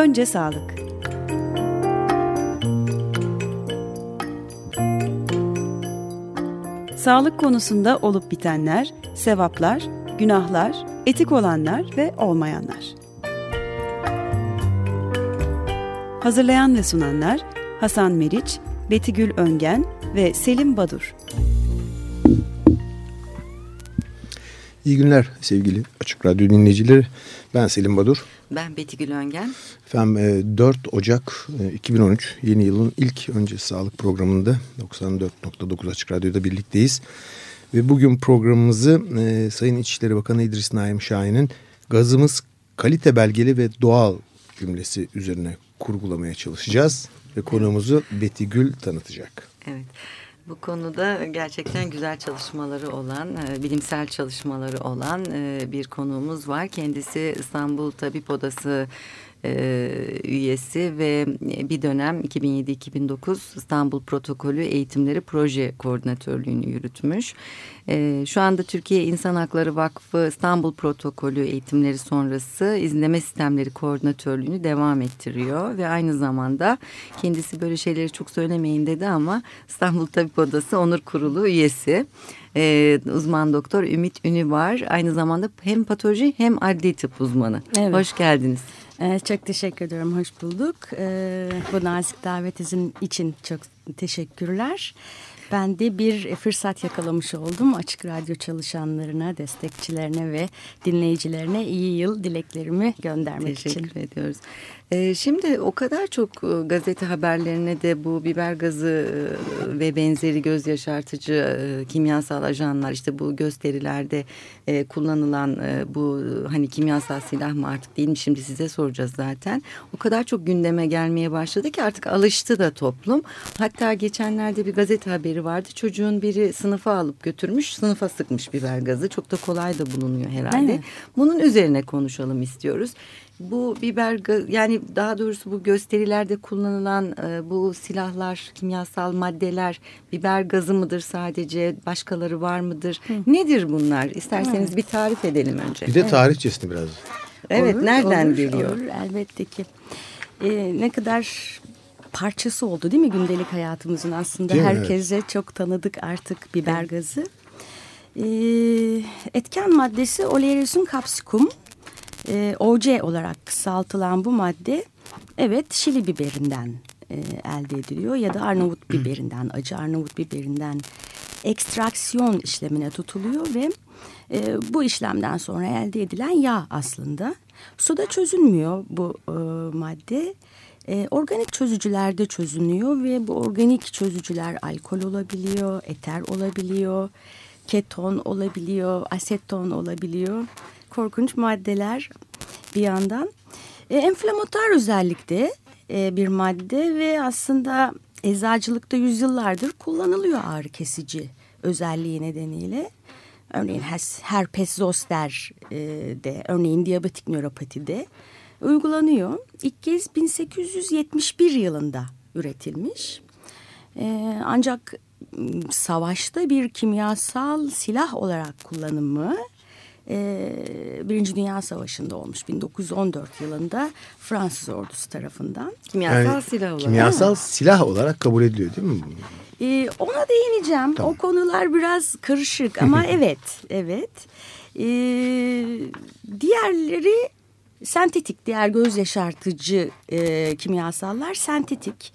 Önce sağlık. Sağlık konusunda olup bitenler, sevaplar, günahlar, etik olanlar ve olmayanlar. Hazırlayan ve sunanlar Hasan Meriç, Betigül Öngen ve Selim Badur. İyi günler sevgili Açık Radyo dinleyicileri. Ben Selim Badur. Ben Betigül Öngen. Efendim 4 e, Ocak 2013 e, yeni yılın ilk önce sağlık programında 94.9 Açık Radyo'da birlikteyiz. Ve bugün programımızı e, Sayın İçişleri Bakanı İdris Naim Şahin'in gazımız kalite belgeli ve doğal cümlesi üzerine kurgulamaya çalışacağız. Ve konuğumuzu Beti Gül tanıtacak. Evet. Bu konuda gerçekten güzel çalışmaları olan, e, bilimsel çalışmaları olan e, bir konuğumuz var. Kendisi İstanbul Tabip Odası e, üyesi ve bir dönem 2007-2009 İstanbul Protokolü Eğitimleri Proje Koordinatörlüğünü yürütmüş. E, şu anda Türkiye İnsan Hakları Vakfı İstanbul Protokolü eğitimleri sonrası izleme sistemleri koordinatörlüğünü devam ettiriyor ve aynı zamanda kendisi böyle şeyleri çok söylemeyin dedi ama İstanbul Tabip Odası Onur Kurulu üyesi. Ee, uzman doktor Ümit Ünü var. Aynı zamanda hem patoloji hem adli tıp uzmanı. Evet. Hoş geldiniz. Ee, çok teşekkür ediyorum. Hoş bulduk. Ee, bu nazik davetinizin için çok teşekkürler. Ben de bir fırsat yakalamış oldum. Açık Radyo çalışanlarına, destekçilerine ve dinleyicilerine iyi yıl dileklerimi göndermek Teşekkür için. Teşekkür ediyoruz. Ee, şimdi o kadar çok e, gazete haberlerine de bu biber gazı e, ve benzeri göz yaşartıcı e, kimyasal ajanlar işte bu gösterilerde kullanılan bu hani kimyasal silah mı artık değil mi şimdi size soracağız zaten. O kadar çok gündeme gelmeye başladı ki artık alıştı da toplum. Hatta geçenlerde bir gazete haberi vardı. Çocuğun biri sınıfa alıp götürmüş sınıfa sıkmış biber gazı. Çok da kolay da bulunuyor herhalde. Bunun üzerine konuşalım istiyoruz bu biber yani daha doğrusu bu gösterilerde kullanılan e, bu silahlar, kimyasal maddeler biber gazı mıdır sadece? Başkaları var mıdır? Hı. Nedir bunlar? İsterseniz evet. bir tarif edelim önce. Bir de tarihçesini biraz. Evet, olur, nereden olur, geliyor? Olur, elbette ki. Ee, ne kadar parçası oldu değil mi gündelik hayatımızın aslında değil herkese evet. çok tanıdık artık biber gazı. Ee, etken maddesi Oleros'un kapsikum e, OC olarak kısaltılan bu madde evet Şili biberinden e, elde ediliyor ya da Arnavut biberinden, acı Arnavut biberinden ekstraksiyon işlemine tutuluyor ve e, bu işlemden sonra elde edilen yağ aslında. Suda çözünmüyor bu e, madde. E, organik çözücülerde çözünüyor ve bu organik çözücüler alkol olabiliyor, eter olabiliyor, keton olabiliyor, aseton olabiliyor korkunç maddeler bir yandan. E, enflamatuar özellikle e, bir madde ve aslında eczacılıkta yüzyıllardır kullanılıyor ağrı kesici özelliği nedeniyle. Örneğin herpes zoster e, de, örneğin diyabetik nöropatide uygulanıyor. İlk kez 1871 yılında üretilmiş. E, ancak savaşta bir kimyasal silah olarak kullanımı e, Birinci Dünya Savaşı'nda olmuş 1914 yılında Fransız ordusu tarafından. Kimyasal yani, silah olarak. Kimyasal silah olarak kabul ediliyor değil mi? Ee, ona değineceğim. Tamam. O konular biraz karışık ama evet, evet. Ee, diğerleri sentetik, diğer göz yaşartıcı e, kimyasallar sentetik.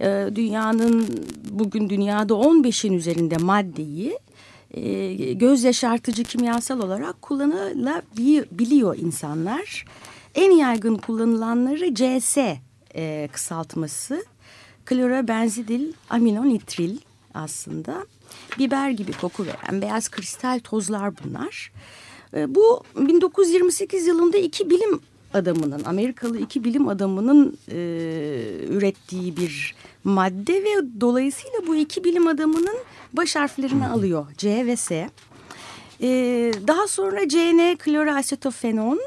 E, dünyanın bugün dünyada 15'in üzerinde maddeyi e, göz yaşartıcı kimyasal olarak kullanılabiliyor insanlar. En yaygın kullanılanları CS e, kısaltması. Klorobenzidil aminonitril aslında. Biber gibi koku veren beyaz kristal tozlar bunlar. E, bu 1928 yılında iki bilim adamının, Amerikalı iki bilim adamının e, ürettiği bir madde ve dolayısıyla bu iki bilim adamının baş harflerini alıyor C ve S. E, daha sonra CN kloroasetofenon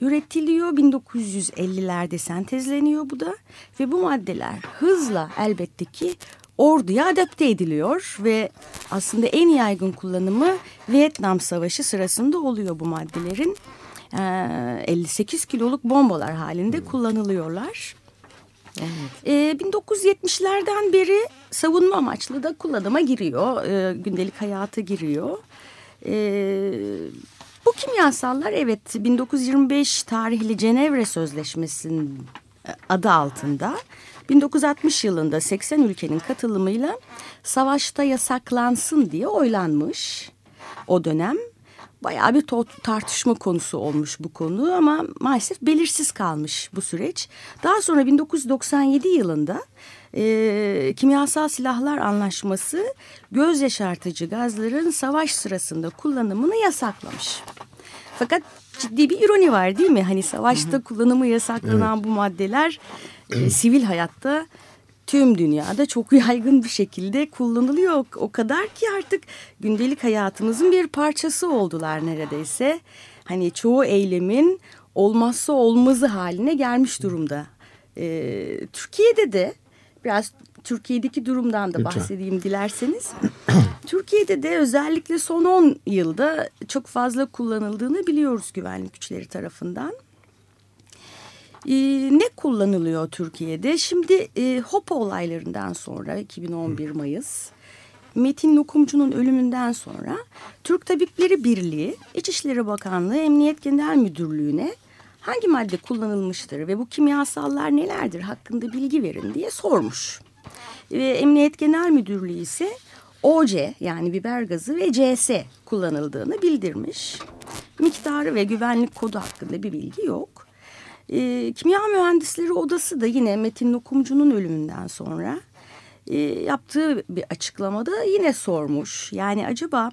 üretiliyor 1950'lerde sentezleniyor bu da ve bu maddeler hızla elbette ki orduya adapte ediliyor ve aslında en yaygın kullanımı Vietnam Savaşı sırasında oluyor bu maddelerin. E, 58 kiloluk bombalar halinde kullanılıyorlar. Evet. E, 1970'lerden beri savunma amaçlı da kullanıma giriyor. E, gündelik hayata giriyor. E, bu kimyasallar evet 1925 tarihli Cenevre Sözleşmesi'nin adı altında 1960 yılında 80 ülkenin katılımıyla savaşta yasaklansın diye oylanmış o dönem. Bayağı bir tartışma konusu olmuş bu konu ama maalesef belirsiz kalmış bu süreç. Daha sonra 1997 yılında e, kimyasal silahlar anlaşması göz yaşartıcı gazların savaş sırasında kullanımını yasaklamış. Fakat ciddi bir ironi var değil mi? Hani savaşta hı hı. kullanımı yasaklanan evet. bu maddeler e, sivil hayatta tüm dünyada çok yaygın bir şekilde kullanılıyor. O kadar ki artık gündelik hayatımızın bir parçası oldular neredeyse. Hani çoğu eylemin olmazsa olmazı haline gelmiş durumda. Ee, Türkiye'de de biraz Türkiye'deki durumdan da Lütfen. bahsedeyim dilerseniz. Türkiye'de de özellikle son 10 yılda çok fazla kullanıldığını biliyoruz güvenlik güçleri tarafından. Ee, ne kullanılıyor Türkiye'de? Şimdi e, HOPA olaylarından sonra 2011 Mayıs Metin Lokumcu'nun ölümünden sonra Türk Tabipleri Birliği, İçişleri Bakanlığı, Emniyet Genel Müdürlüğü'ne hangi madde kullanılmıştır ve bu kimyasallar nelerdir hakkında bilgi verin diye sormuş. Ve Emniyet Genel Müdürlüğü ise OC yani biber gazı ve CS kullanıldığını bildirmiş. Miktarı ve güvenlik kodu hakkında bir bilgi yok. E, Kimya Mühendisleri Odası da yine Metin Lokumcu'nun ölümünden sonra e, yaptığı bir açıklamada yine sormuş. Yani acaba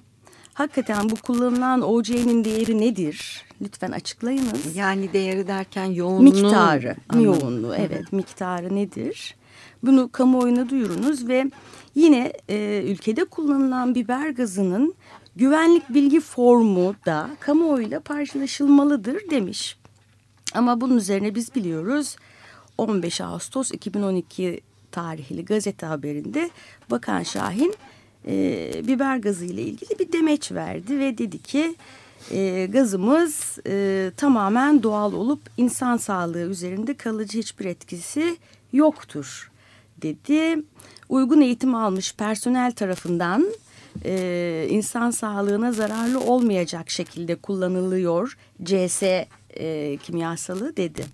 hakikaten bu kullanılan OC'nin değeri nedir? Lütfen açıklayınız. Yani değeri derken yoğunluğu. Miktarı, anladım. yoğunluğu evet miktarı nedir? Bunu kamuoyuna duyurunuz ve yine e, ülkede kullanılan biber gazının güvenlik bilgi formu da kamuoyuyla paylaşılmalıdır demiş. Ama bunun üzerine biz biliyoruz 15 Ağustos 2012 tarihli gazete haberinde Bakan Şahin e, biber gazı ile ilgili bir demeç verdi ve dedi ki e, gazımız e, tamamen doğal olup insan sağlığı üzerinde kalıcı hiçbir etkisi yoktur dedi. Uygun eğitim almış personel tarafından e, insan sağlığına zararlı olmayacak şekilde kullanılıyor CS e, kimyasalı dedi.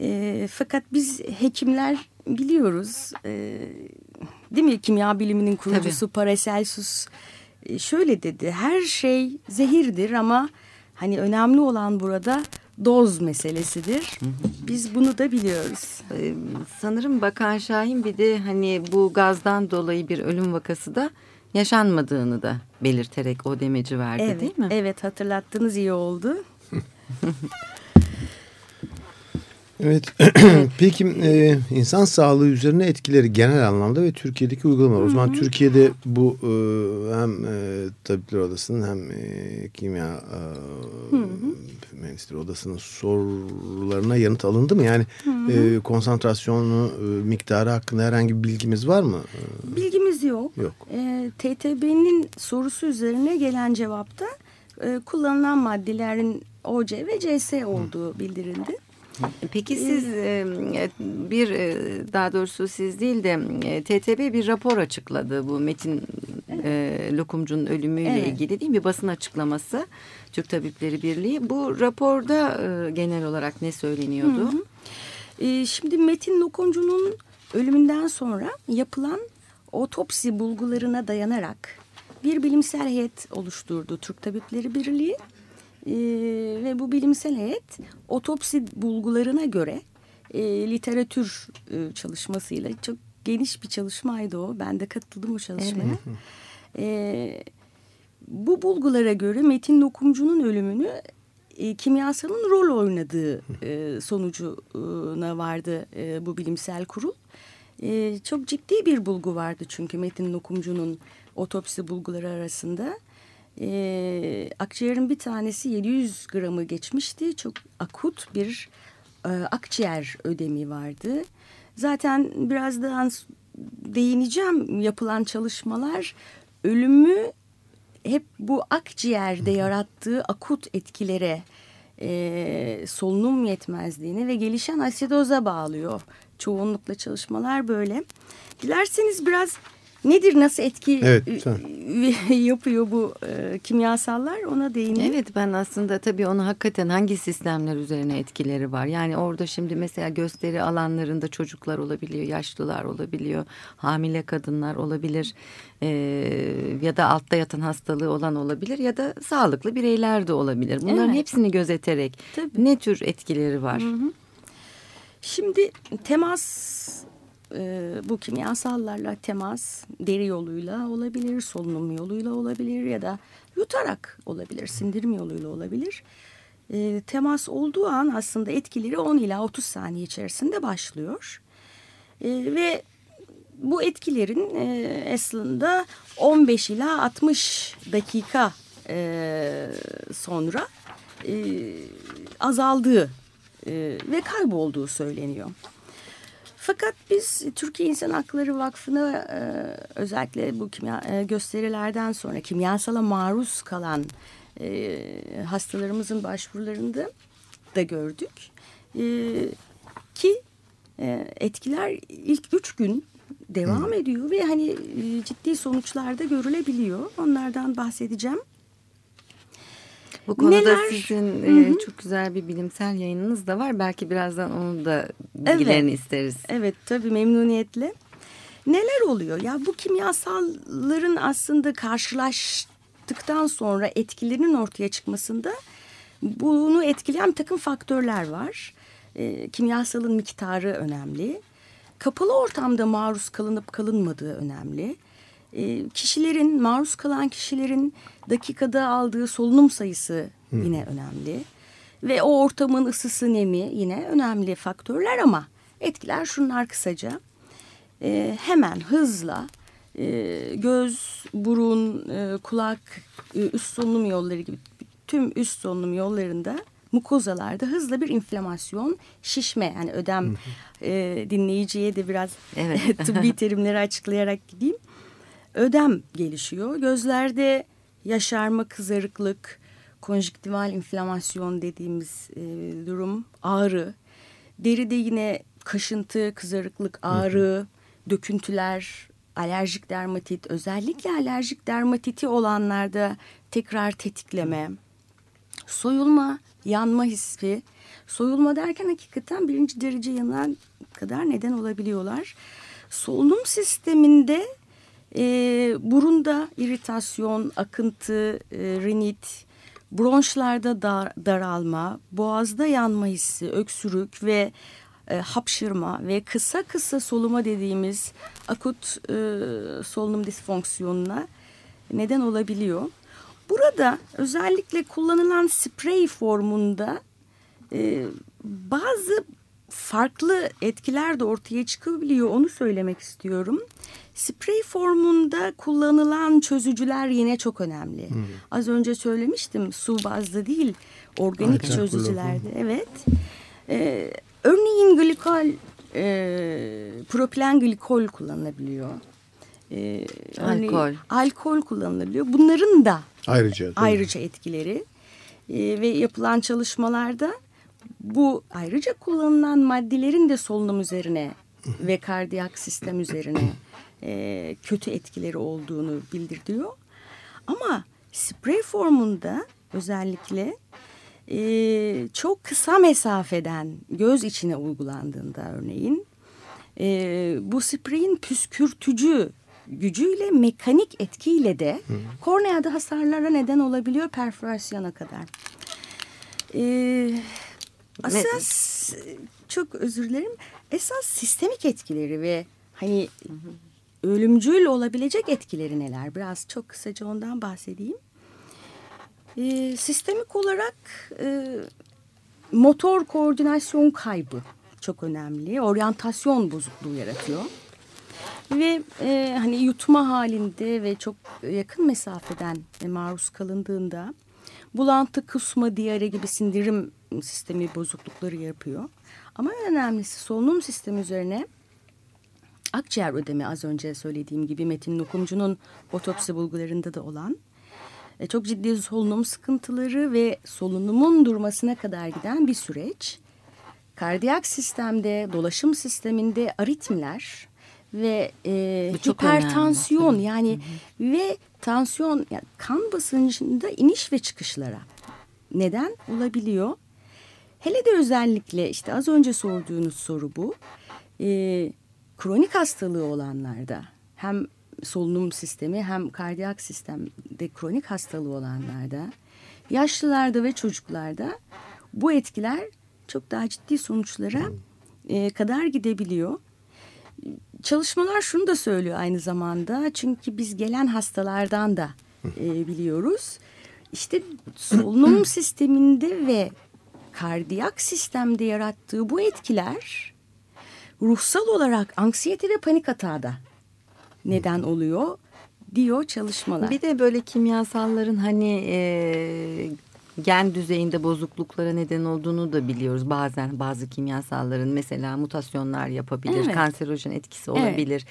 E, fakat biz hekimler biliyoruz e, değil mi kimya biliminin kurucusu Tabii. Paracelsus e, şöyle dedi her şey zehirdir ama hani önemli olan burada doz meselesidir. Biz bunu da biliyoruz. Ee, sanırım Bakan Şahin bir de hani bu gazdan dolayı bir ölüm vakası da yaşanmadığını da belirterek o demeci verdi evet, değil mi? Evet hatırlattınız iyi oldu. Evet. Peki e, insan sağlığı üzerine etkileri genel anlamda ve Türkiye'deki uygulamalar. O zaman Türkiye'de bu e, hem e, Tabipler Odası'nın hem e, Kimya e, Mühendisleri Odası'nın sorularına yanıt alındı mı? Yani E, konsantrasyonu, e, miktarı hakkında herhangi bir bilgimiz var mı? Bilgimiz yok. Yok. E, TTB'nin sorusu üzerine gelen cevapta e, kullanılan maddelerin OC ve CS olduğu bildirildi. Peki siz bir daha doğrusu siz değil de TTB bir rapor açıkladı bu Metin evet. Lokumcu'nun ölümüyle evet. ilgili değil mi? Bir basın açıklaması Türk Tabipleri Birliği. Bu raporda genel olarak ne söyleniyordu? Hı hı. Şimdi Metin Lokumcu'nun ölümünden sonra yapılan otopsi bulgularına dayanarak bir bilimsel heyet oluşturdu Türk Tabipleri Birliği. E, ve bu bilimsel heyet otopsi bulgularına göre e, literatür e, çalışmasıyla çok geniş bir çalışmaydı o. Ben de katıldım o çalışmaya. Evet. E, bu bulgulara göre Metin Dokumcu'nun ölümünü e, kimyasalın rol oynadığı e, sonucuna vardı e, bu bilimsel kurul. E, çok ciddi bir bulgu vardı çünkü Metin Dokumcu'nun otopsi bulguları arasında. E, akciğerin bir tanesi 700 gramı geçmişti. Çok akut bir e, akciğer ödemi vardı. Zaten birazdan değineceğim yapılan çalışmalar ölümü hep bu akciğerde yarattığı akut etkilere e, solunum yetmezliğini ve gelişen asidoza bağlıyor. Çoğunlukla çalışmalar böyle. Dilerseniz biraz nedir nasıl etki evet, yapıyor bu e, kimyasallar ona değineyim. Evet ben aslında tabii onu hakikaten hangi sistemler üzerine etkileri var. Yani orada şimdi mesela gösteri alanlarında çocuklar olabiliyor, yaşlılar olabiliyor, hamile kadınlar olabilir e, ya da altta yatan hastalığı olan olabilir ya da sağlıklı bireyler de olabilir. Bunların evet. hepsini gözeterek tabii. ne tür etkileri var? Hı hı. Şimdi temas e, bu kimyasallarla temas deri yoluyla olabilir, solunum yoluyla olabilir ya da yutarak olabilir, sindirim yoluyla olabilir. E, temas olduğu an aslında etkileri 10 ila 30 saniye içerisinde başlıyor. E, ve bu etkilerin e, aslında 15 ila 60 dakika e, sonra e, azaldığı e, ve kaybolduğu söyleniyor. Fakat biz Türkiye İnsan Hakları Vakfı'na e, özellikle bu kimya, e, gösterilerden sonra kimyasala maruz kalan e, hastalarımızın başvurularında da gördük. E, ki e, etkiler ilk üç gün devam hmm. ediyor ve hani e, ciddi sonuçlar da görülebiliyor. Onlardan bahsedeceğim. Bu konuda Neler? sizin Hı -hı. E, çok güzel bir bilimsel yayınınız da var. Belki birazdan onu da bilgilerini evet. isteriz. Evet tabii memnuniyetle. Neler oluyor? Ya bu kimyasalların aslında karşılaştıktan sonra etkilerinin ortaya çıkmasında bunu etkileyen takım faktörler var. E, kimyasalın miktarı önemli. Kapalı ortamda maruz kalınıp kalınmadığı önemli. E, kişilerin, maruz kalan kişilerin dakikada aldığı solunum sayısı Hı. yine önemli. Ve o ortamın ısısı, nemi yine önemli faktörler ama etkiler şunlar kısaca. E, hemen hızla e, göz, burun, e, kulak, e, üst solunum yolları gibi tüm üst solunum yollarında mukozalarda hızla bir inflamasyon, şişme yani ödem e, dinleyiciye de biraz evet. tıbbi terimleri açıklayarak gideyim. Ödem gelişiyor. Gözlerde yaşarma, kızarıklık, konjüktival inflamasyon dediğimiz e, durum, ağrı. Deride yine kaşıntı, kızarıklık, ağrı, döküntüler, alerjik dermatit, özellikle alerjik dermatiti olanlarda tekrar tetikleme, soyulma, yanma hissi. Soyulma derken hakikaten birinci derece yanan kadar neden olabiliyorlar. Solunum sisteminde e, burunda iritasyon, akıntı, e, rinit, bronşlarda dar, daralma, boğazda yanma hissi, öksürük ve e, hapşırma ve kısa kısa soluma dediğimiz akut e, solunum disfonksiyonuna neden olabiliyor. Burada özellikle kullanılan sprey formunda e, bazı farklı etkiler de ortaya çıkabiliyor onu söylemek istiyorum. Sprey formunda kullanılan çözücüler yine çok önemli. Hmm. Az önce söylemiştim su bazlı değil organik Aynen. çözücülerde. Evet. Ee, örneğin glikol, e, propilen glikol kullanılabiliyor. Ee, alkol. Alkol kullanılabiliyor. Bunların da ayrıca, ayrıca etkileri e, ve yapılan çalışmalarda bu ayrıca kullanılan maddelerin de solunum üzerine ve kardiyak sistem üzerine e, kötü etkileri olduğunu bildiriyor. Ama sprey formunda özellikle e, çok kısa mesafeden göz içine uygulandığında örneğin e, bu spreyin püskürtücü gücüyle mekanik etkiyle de Hı. korneada hasarlara neden olabiliyor perforasyona kadar. E, asas çok özür dilerim esas sistemik etkileri ve hani hı hı ölümcül olabilecek etkileri neler? Biraz çok kısaca ondan bahsedeyim. E, sistemik olarak e, motor koordinasyon kaybı çok önemli. Oryantasyon bozukluğu yaratıyor. Ve e, hani yutma halinde ve çok yakın mesafeden e, maruz kalındığında bulantı, kusma, diyare gibi sindirim sistemi bozuklukları yapıyor. Ama en önemlisi solunum sistemi üzerine akciğer ödemi az önce söylediğim gibi Metin Nukumcu'nun otopsi bulgularında da olan e, çok ciddi solunum sıkıntıları ve solunumun durmasına kadar giden bir süreç. Kardiyak sistemde, dolaşım sisteminde aritmiler ve e, hipertansiyon önemli. yani hı hı. ve tansiyon yani kan basıncında iniş ve çıkışlara neden olabiliyor. Hele de özellikle işte az önce sorduğunuz soru bu. E, kronik hastalığı olanlarda hem solunum sistemi hem kardiyak sistemde kronik hastalığı olanlarda, yaşlılarda ve çocuklarda bu etkiler çok daha ciddi sonuçlara e, kadar gidebiliyor. Çalışmalar şunu da söylüyor aynı zamanda çünkü biz gelen hastalardan da e, biliyoruz. İşte solunum sisteminde ve kardiyak sistemde yarattığı bu etkiler ruhsal olarak anksiyete ve panik hata da neden oluyor diyor çalışmalar. Bir de böyle kimyasalların hani e, gen düzeyinde bozukluklara neden olduğunu da biliyoruz. Bazen bazı kimyasalların mesela mutasyonlar yapabilir, evet. kanserojen etkisi olabilir.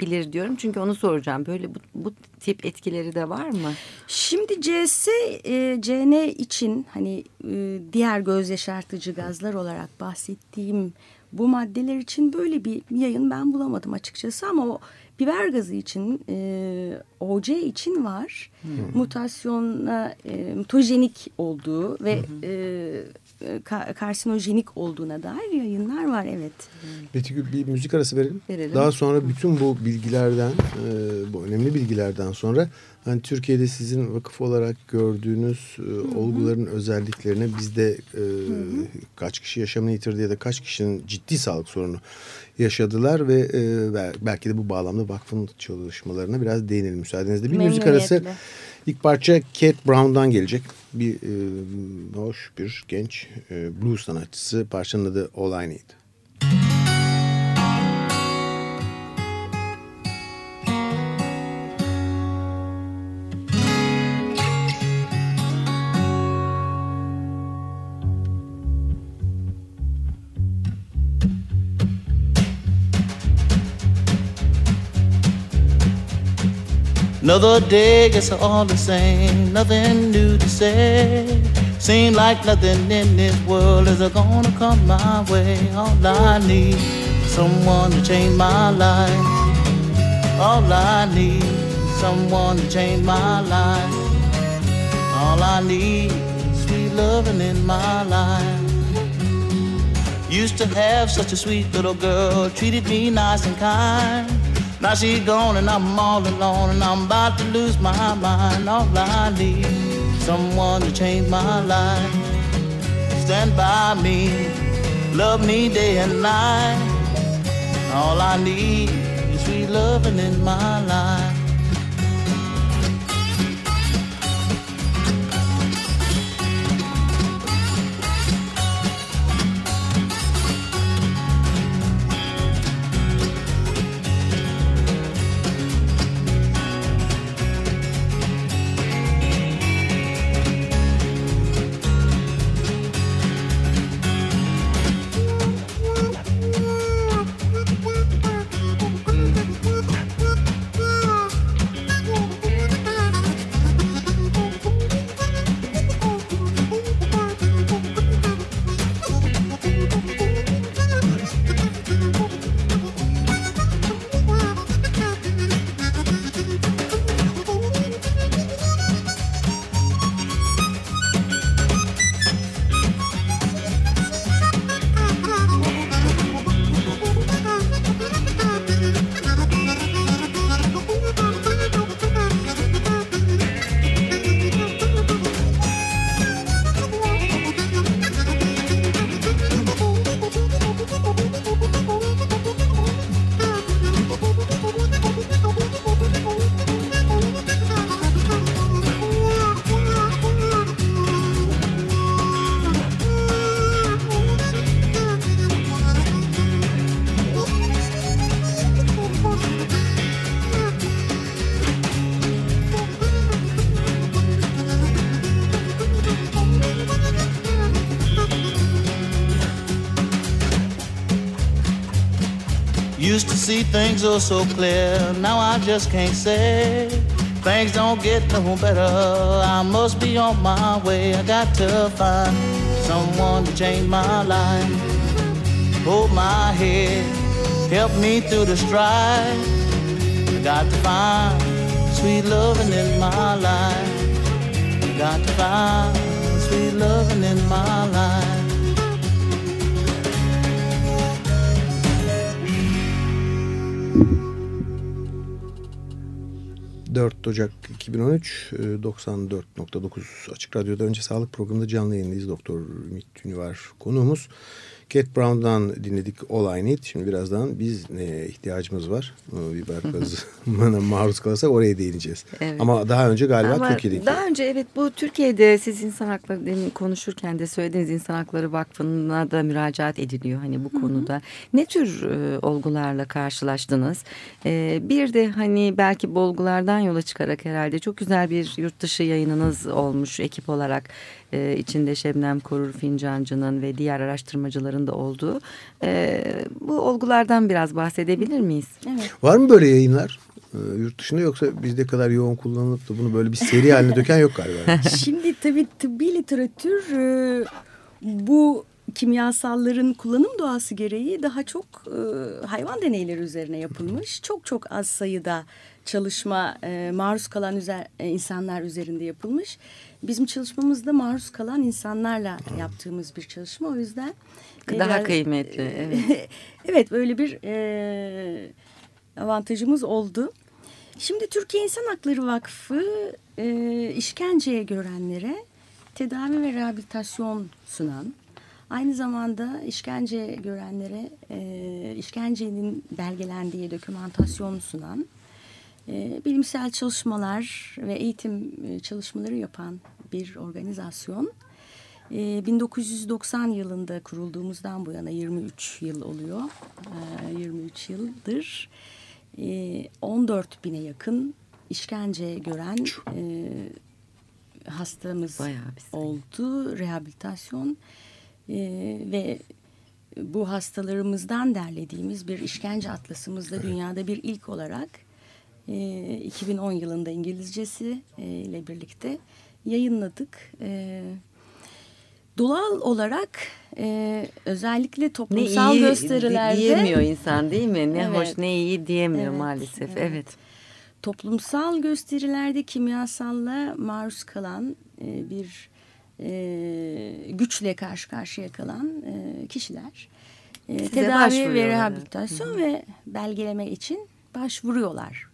Bilir diyorum çünkü onu soracağım. Böyle bu, bu tip etkileri de var mı? Şimdi CS, e, CN için hani e, diğer göz yaşartıcı gazlar olarak bahsettiğim bu maddeler için böyle bir yayın ben bulamadım açıkçası ama o biber gazı için e, OC için var. Hmm. Mutasyona e, mutojenik olduğu ve hmm. e, karsinojenik olduğuna dair yayınlar var evet. Betty bir müzik arası verelim. verelim. Daha sonra bütün bu bilgilerden, e, bu önemli bilgilerden sonra hani Türkiye'de sizin vakıf olarak gördüğünüz e, olguların özelliklerine bizde e, kaç kişi yaşamını yitirdi ya da kaç kişinin ciddi sağlık sorunu yaşadılar ve e, belki de bu bağlamda vakfın çalışmalarına biraz değinelim müsaadenizle. Bir müzik arası ilk parça Kate Brown'dan gelecek. Bir e, hoş bir genç e, blues sanatçısı. Parçanın adı All I Need. Another day, guess all the same. Nothing new to say. Seem like nothing in this world is gonna come my way. All I need is someone to change my life. All I need is someone to change my life. All I need is sweet loving in my life. Used to have such a sweet little girl, treated me nice and kind. Now she's gone and I'm all alone and I'm about to lose my mind. All I need someone to change my life. Stand by me, love me day and night. All I need is sweet loving in my life. See things are so clear, now I just can't say. things don't get no better, I must be on my way. I got to find someone to change my life. Hold my head, help me through the strife. I got to find sweet loving in my life. I got to find sweet loving in my life. 4 Ocak 2013 94.9 Açık Radyo'da önce sağlık programında canlı yayındayız. Doktor Ümit Tünü var konuğumuz. Cat Brown'dan dinledik All I Need. Şimdi birazdan biz neye ihtiyacımız var? Biber gazına maruz kalırsak oraya değineceğiz. Evet. Ama daha önce galiba Ama Türkiye'deki. Daha önce evet bu Türkiye'de siz insan hakları demin konuşurken de söylediğiniz insan hakları vakfına da müracaat ediliyor hani bu Hı -hı. konuda. Ne tür e, olgularla karşılaştınız? E, bir de hani belki bu olgulardan yola çıkarak herhalde çok güzel bir yurt dışı yayınınız olmuş ekip olarak e, içinde Şebnem Korur Fincancı'nın ve diğer araştırmacıların da olduğu e, bu olgulardan biraz bahsedebilir miyiz? Evet. Var mı böyle yayınlar? E, yurt dışında yoksa bizde kadar yoğun kullanılıp da bunu böyle bir seri haline döken yok galiba. Şimdi tabii tıbbi literatür e, bu kimyasalların kullanım doğası gereği daha çok e, hayvan deneyleri üzerine yapılmış. Çok çok az sayıda çalışma maruz kalan üzer, insanlar üzerinde yapılmış. Bizim çalışmamızda maruz kalan insanlarla yaptığımız bir çalışma. O yüzden daha biraz, kıymetli. Evet. evet böyle bir e, avantajımız oldu. Şimdi Türkiye İnsan Hakları Vakfı e, işkenceye görenlere tedavi ve rehabilitasyon sunan, aynı zamanda işkence görenlere e, işkencenin belgelendiği dokümantasyon sunan, e, bilimsel çalışmalar ve eğitim e, çalışmaları yapan bir organizasyon. 1990 e, yılında kurulduğumuzdan bu yana 23 yıl oluyor. 23 yıldır 14 bine yakın işkence gören hastamız oldu. Rehabilitasyon ve bu hastalarımızdan derlediğimiz bir işkence atlasımızda dünyada bir ilk olarak 2010 yılında İngilizcesi ile birlikte yayınladık. E, doğal olarak e, özellikle toplumsal ne iyi gösterilerde diyemiyor insan değil mi? Ne evet, hoş ne iyi diyemiyor evet, maalesef. Evet. evet. Toplumsal gösterilerde kimyasalla maruz kalan e, bir e, güçle karşı karşıya kalan e, kişiler e, tedavi ve rehabilitasyon Hı -hı. ve belgeleme için başvuruyorlar ee,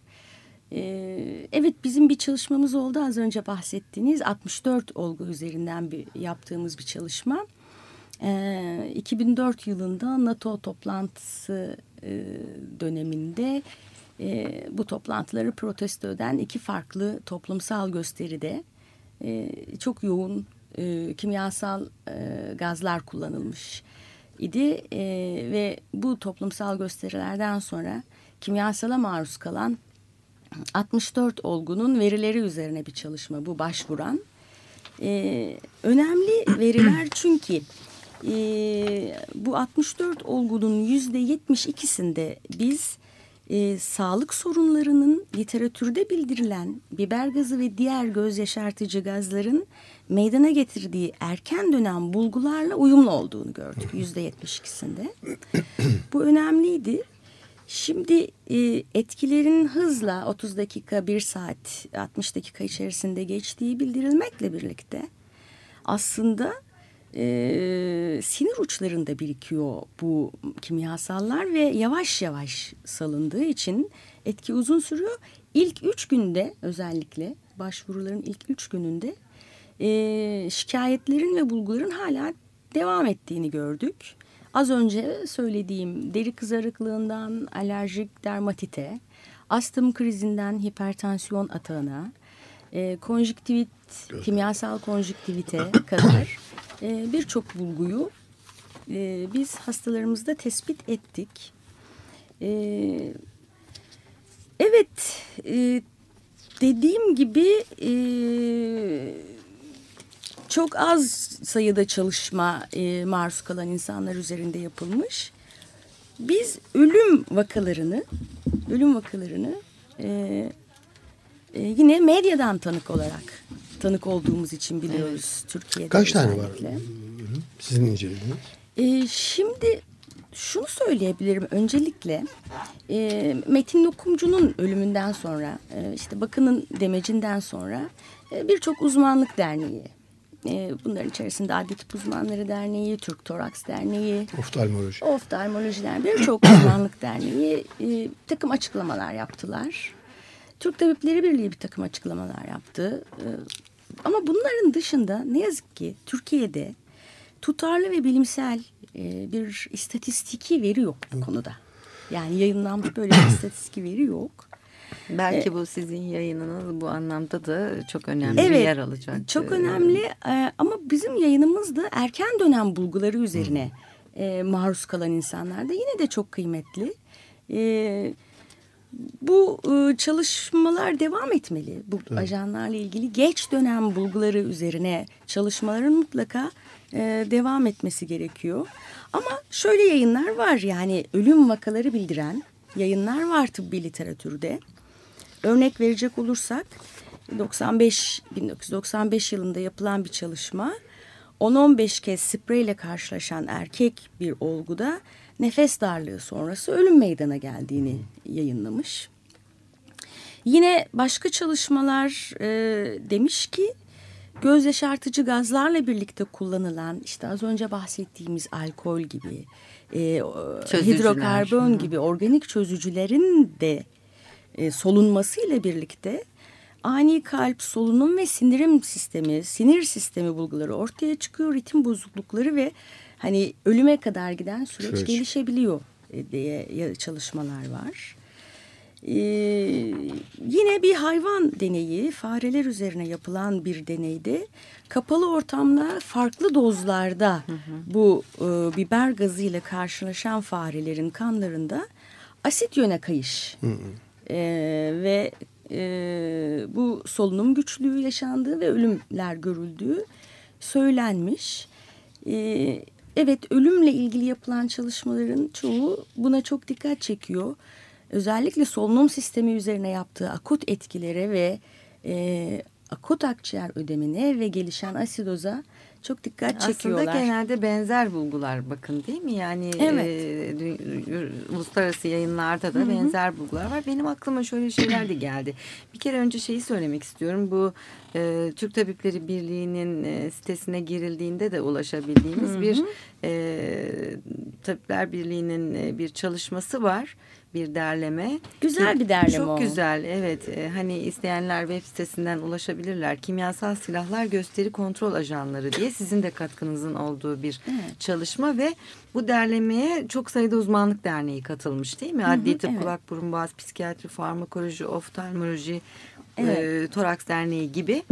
evet bizim bir çalışmamız oldu. Az önce bahsettiğiniz 64 olgu üzerinden bir yaptığımız bir çalışma. 2004 ee, yılında NATO toplantısı e, döneminde e, bu toplantıları protesto eden iki farklı toplumsal gösteride e, çok yoğun kimyasal gazlar kullanılmış idi. Ve bu toplumsal gösterilerden sonra kimyasala maruz kalan 64 olgunun verileri üzerine bir çalışma bu başvuran. Ee, önemli veriler çünkü e, bu 64 olgunun yüzde 72'sinde biz e, sağlık sorunlarının literatürde bildirilen biber gazı ve diğer göz yaşartıcı gazların meydana getirdiği erken dönem bulgularla uyumlu olduğunu gördük yüzde 72'sinde. Bu önemliydi. Şimdi etkilerin hızla 30 dakika, 1 saat, 60 dakika içerisinde geçtiği bildirilmekle birlikte aslında e, sinir uçlarında birikiyor bu kimyasallar ve yavaş yavaş salındığı için etki uzun sürüyor. İlk üç günde özellikle başvuruların ilk üç gününde e, şikayetlerin ve bulguların hala devam ettiğini gördük. Az önce söylediğim deri kızarıklığından alerjik dermatite, astım krizinden hipertansiyon atağına, e, konjüktivit, kimyasal konjüktivite kadar e, birçok bulguyu e, biz hastalarımızda tespit ettik. E, evet, e, dediğim gibi e, çok az sayıda çalışma e, maruz kalan insanlar üzerinde yapılmış. Biz ölüm vakalarını, ölüm vakalarını e, e, yine medyadan tanık olarak tanık olduğumuz için biliyoruz evet. Türkiye'de. Kaç tane var sizin incelediğiniz? E, şimdi şunu söyleyebilirim öncelikle e, Metin Lokumcu'nun ölümünden sonra e, işte Bakın'ın demecinden sonra e, birçok uzmanlık derneği e, bunların içerisinde Adli Tıp Uzmanları Derneği, Türk Toraks Derneği, Oftalmoloji, Oftalmolojiler birçok uzmanlık derneği e, takım açıklamalar yaptılar. Türk Tabipleri Birliği bir takım açıklamalar yaptı. E, ama bunların dışında ne yazık ki Türkiye'de tutarlı ve bilimsel e, bir istatistiki veri yok bu konuda. Yani yayınlanmış böyle bir istatistiki veri yok. Belki ee, bu sizin yayınınız bu anlamda da çok önemli evet, bir yer alacak. Çok önemli e, ama bizim yayınımız da erken dönem bulguları üzerine e, maruz kalan insanlarda yine de çok kıymetli. E, bu e, çalışmalar devam etmeli. Bu evet. ajanlarla ilgili geç dönem bulguları üzerine çalışmaların mutlaka e, devam etmesi gerekiyor. Ama şöyle yayınlar var yani ölüm vakaları bildiren yayınlar var tıbbi literatürde. Örnek verecek olursak 95 1995 yılında yapılan bir çalışma. 10-15 kez spreyle karşılaşan erkek bir olguda nefes darlığı sonrası ölüm meydana geldiğini yayınlamış. Yine başka çalışmalar e, demiş ki göz yaşartıcı gazlarla birlikte kullanılan işte az önce bahsettiğimiz alkol gibi e, hidrokarbon gibi organik çözücülerin de e, solunması ile birlikte ani kalp, solunum ve sindirim sistemi, sinir sistemi bulguları ortaya çıkıyor. Ritim bozuklukları ve hani ölüme kadar giden süreç, süreç. gelişebiliyor e, diye çalışmalar var. Ee, yine bir hayvan deneyi, fareler üzerine yapılan bir deneyde kapalı ortamda farklı dozlarda hı hı. bu e, biber gazı ile karşılaşan farelerin kanlarında asit yöne kayış hı hı. E, ve e, bu solunum güçlüğü yaşandığı ve ölümler görüldüğü söylenmiş. E, evet ölümle ilgili yapılan çalışmaların çoğu buna çok dikkat çekiyor özellikle solunum sistemi üzerine yaptığı akut etkilere ve e, akut akciğer ödemine ve gelişen asidoza çok dikkat çekiyorlar. Aslında genelde benzer bulgular bakın değil mi? Yani evet. e, uluslararası yayınlarda da Hı -hı. benzer bulgular var. Benim aklıma şöyle şeyler de geldi. Bir kere önce şeyi söylemek istiyorum. Bu e, Türk Tabipleri Birliği'nin e, sitesine girildiğinde de ulaşabildiğimiz Hı -hı. bir e, Tabipler Birliği'nin e, bir çalışması var bir derleme. Güzel bir derleme Çok o. güzel evet. E, hani isteyenler web sitesinden ulaşabilirler. Kimyasal Silahlar Gösteri Kontrol Ajanları diye sizin de katkınızın olduğu bir evet. çalışma ve bu derlemeye çok sayıda uzmanlık derneği katılmış değil mi? Adli tıp, evet. kulak, burun, boğaz, psikiyatri, farmakoloji, oftalmoloji, evet. e, Toraks Derneği gibi.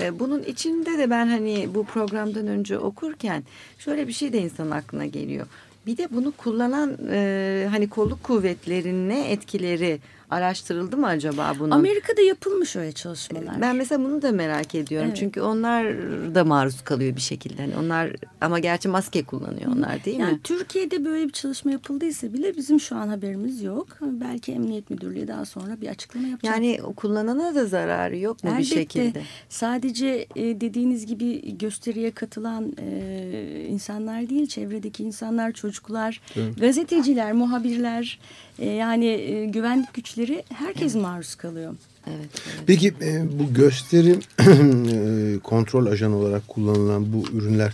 E, bunun içinde de ben hani bu programdan önce okurken şöyle bir şey de insanın aklına geliyor. Bir de bunu kullanan e, hani kolluk kuvvetlerine etkileri araştırıldı mı acaba bunun? Amerika'da yapılmış öyle çalışmalar. Ben mesela bunu da merak ediyorum. Evet. Çünkü onlar da maruz kalıyor bir şekilde. Hani onlar ama gerçi maske kullanıyor onlar değil yani mi? Türkiye'de böyle bir çalışma yapıldıysa bile bizim şu an haberimiz yok. Belki Emniyet Müdürlüğü daha sonra bir açıklama yapacak. Yani kullanana da zararı yok mu Elbette. bir şekilde? Sadece e, dediğiniz gibi gösteriye katılan e, insanlar değil, çevredeki insanlar, çocuklar, evet. gazeteciler, muhabirler e, yani e, güvenlik güçleri herkes maruz kalıyor. Evet, evet. Peki e, bu gösteri e, kontrol ajanı olarak kullanılan bu ürünler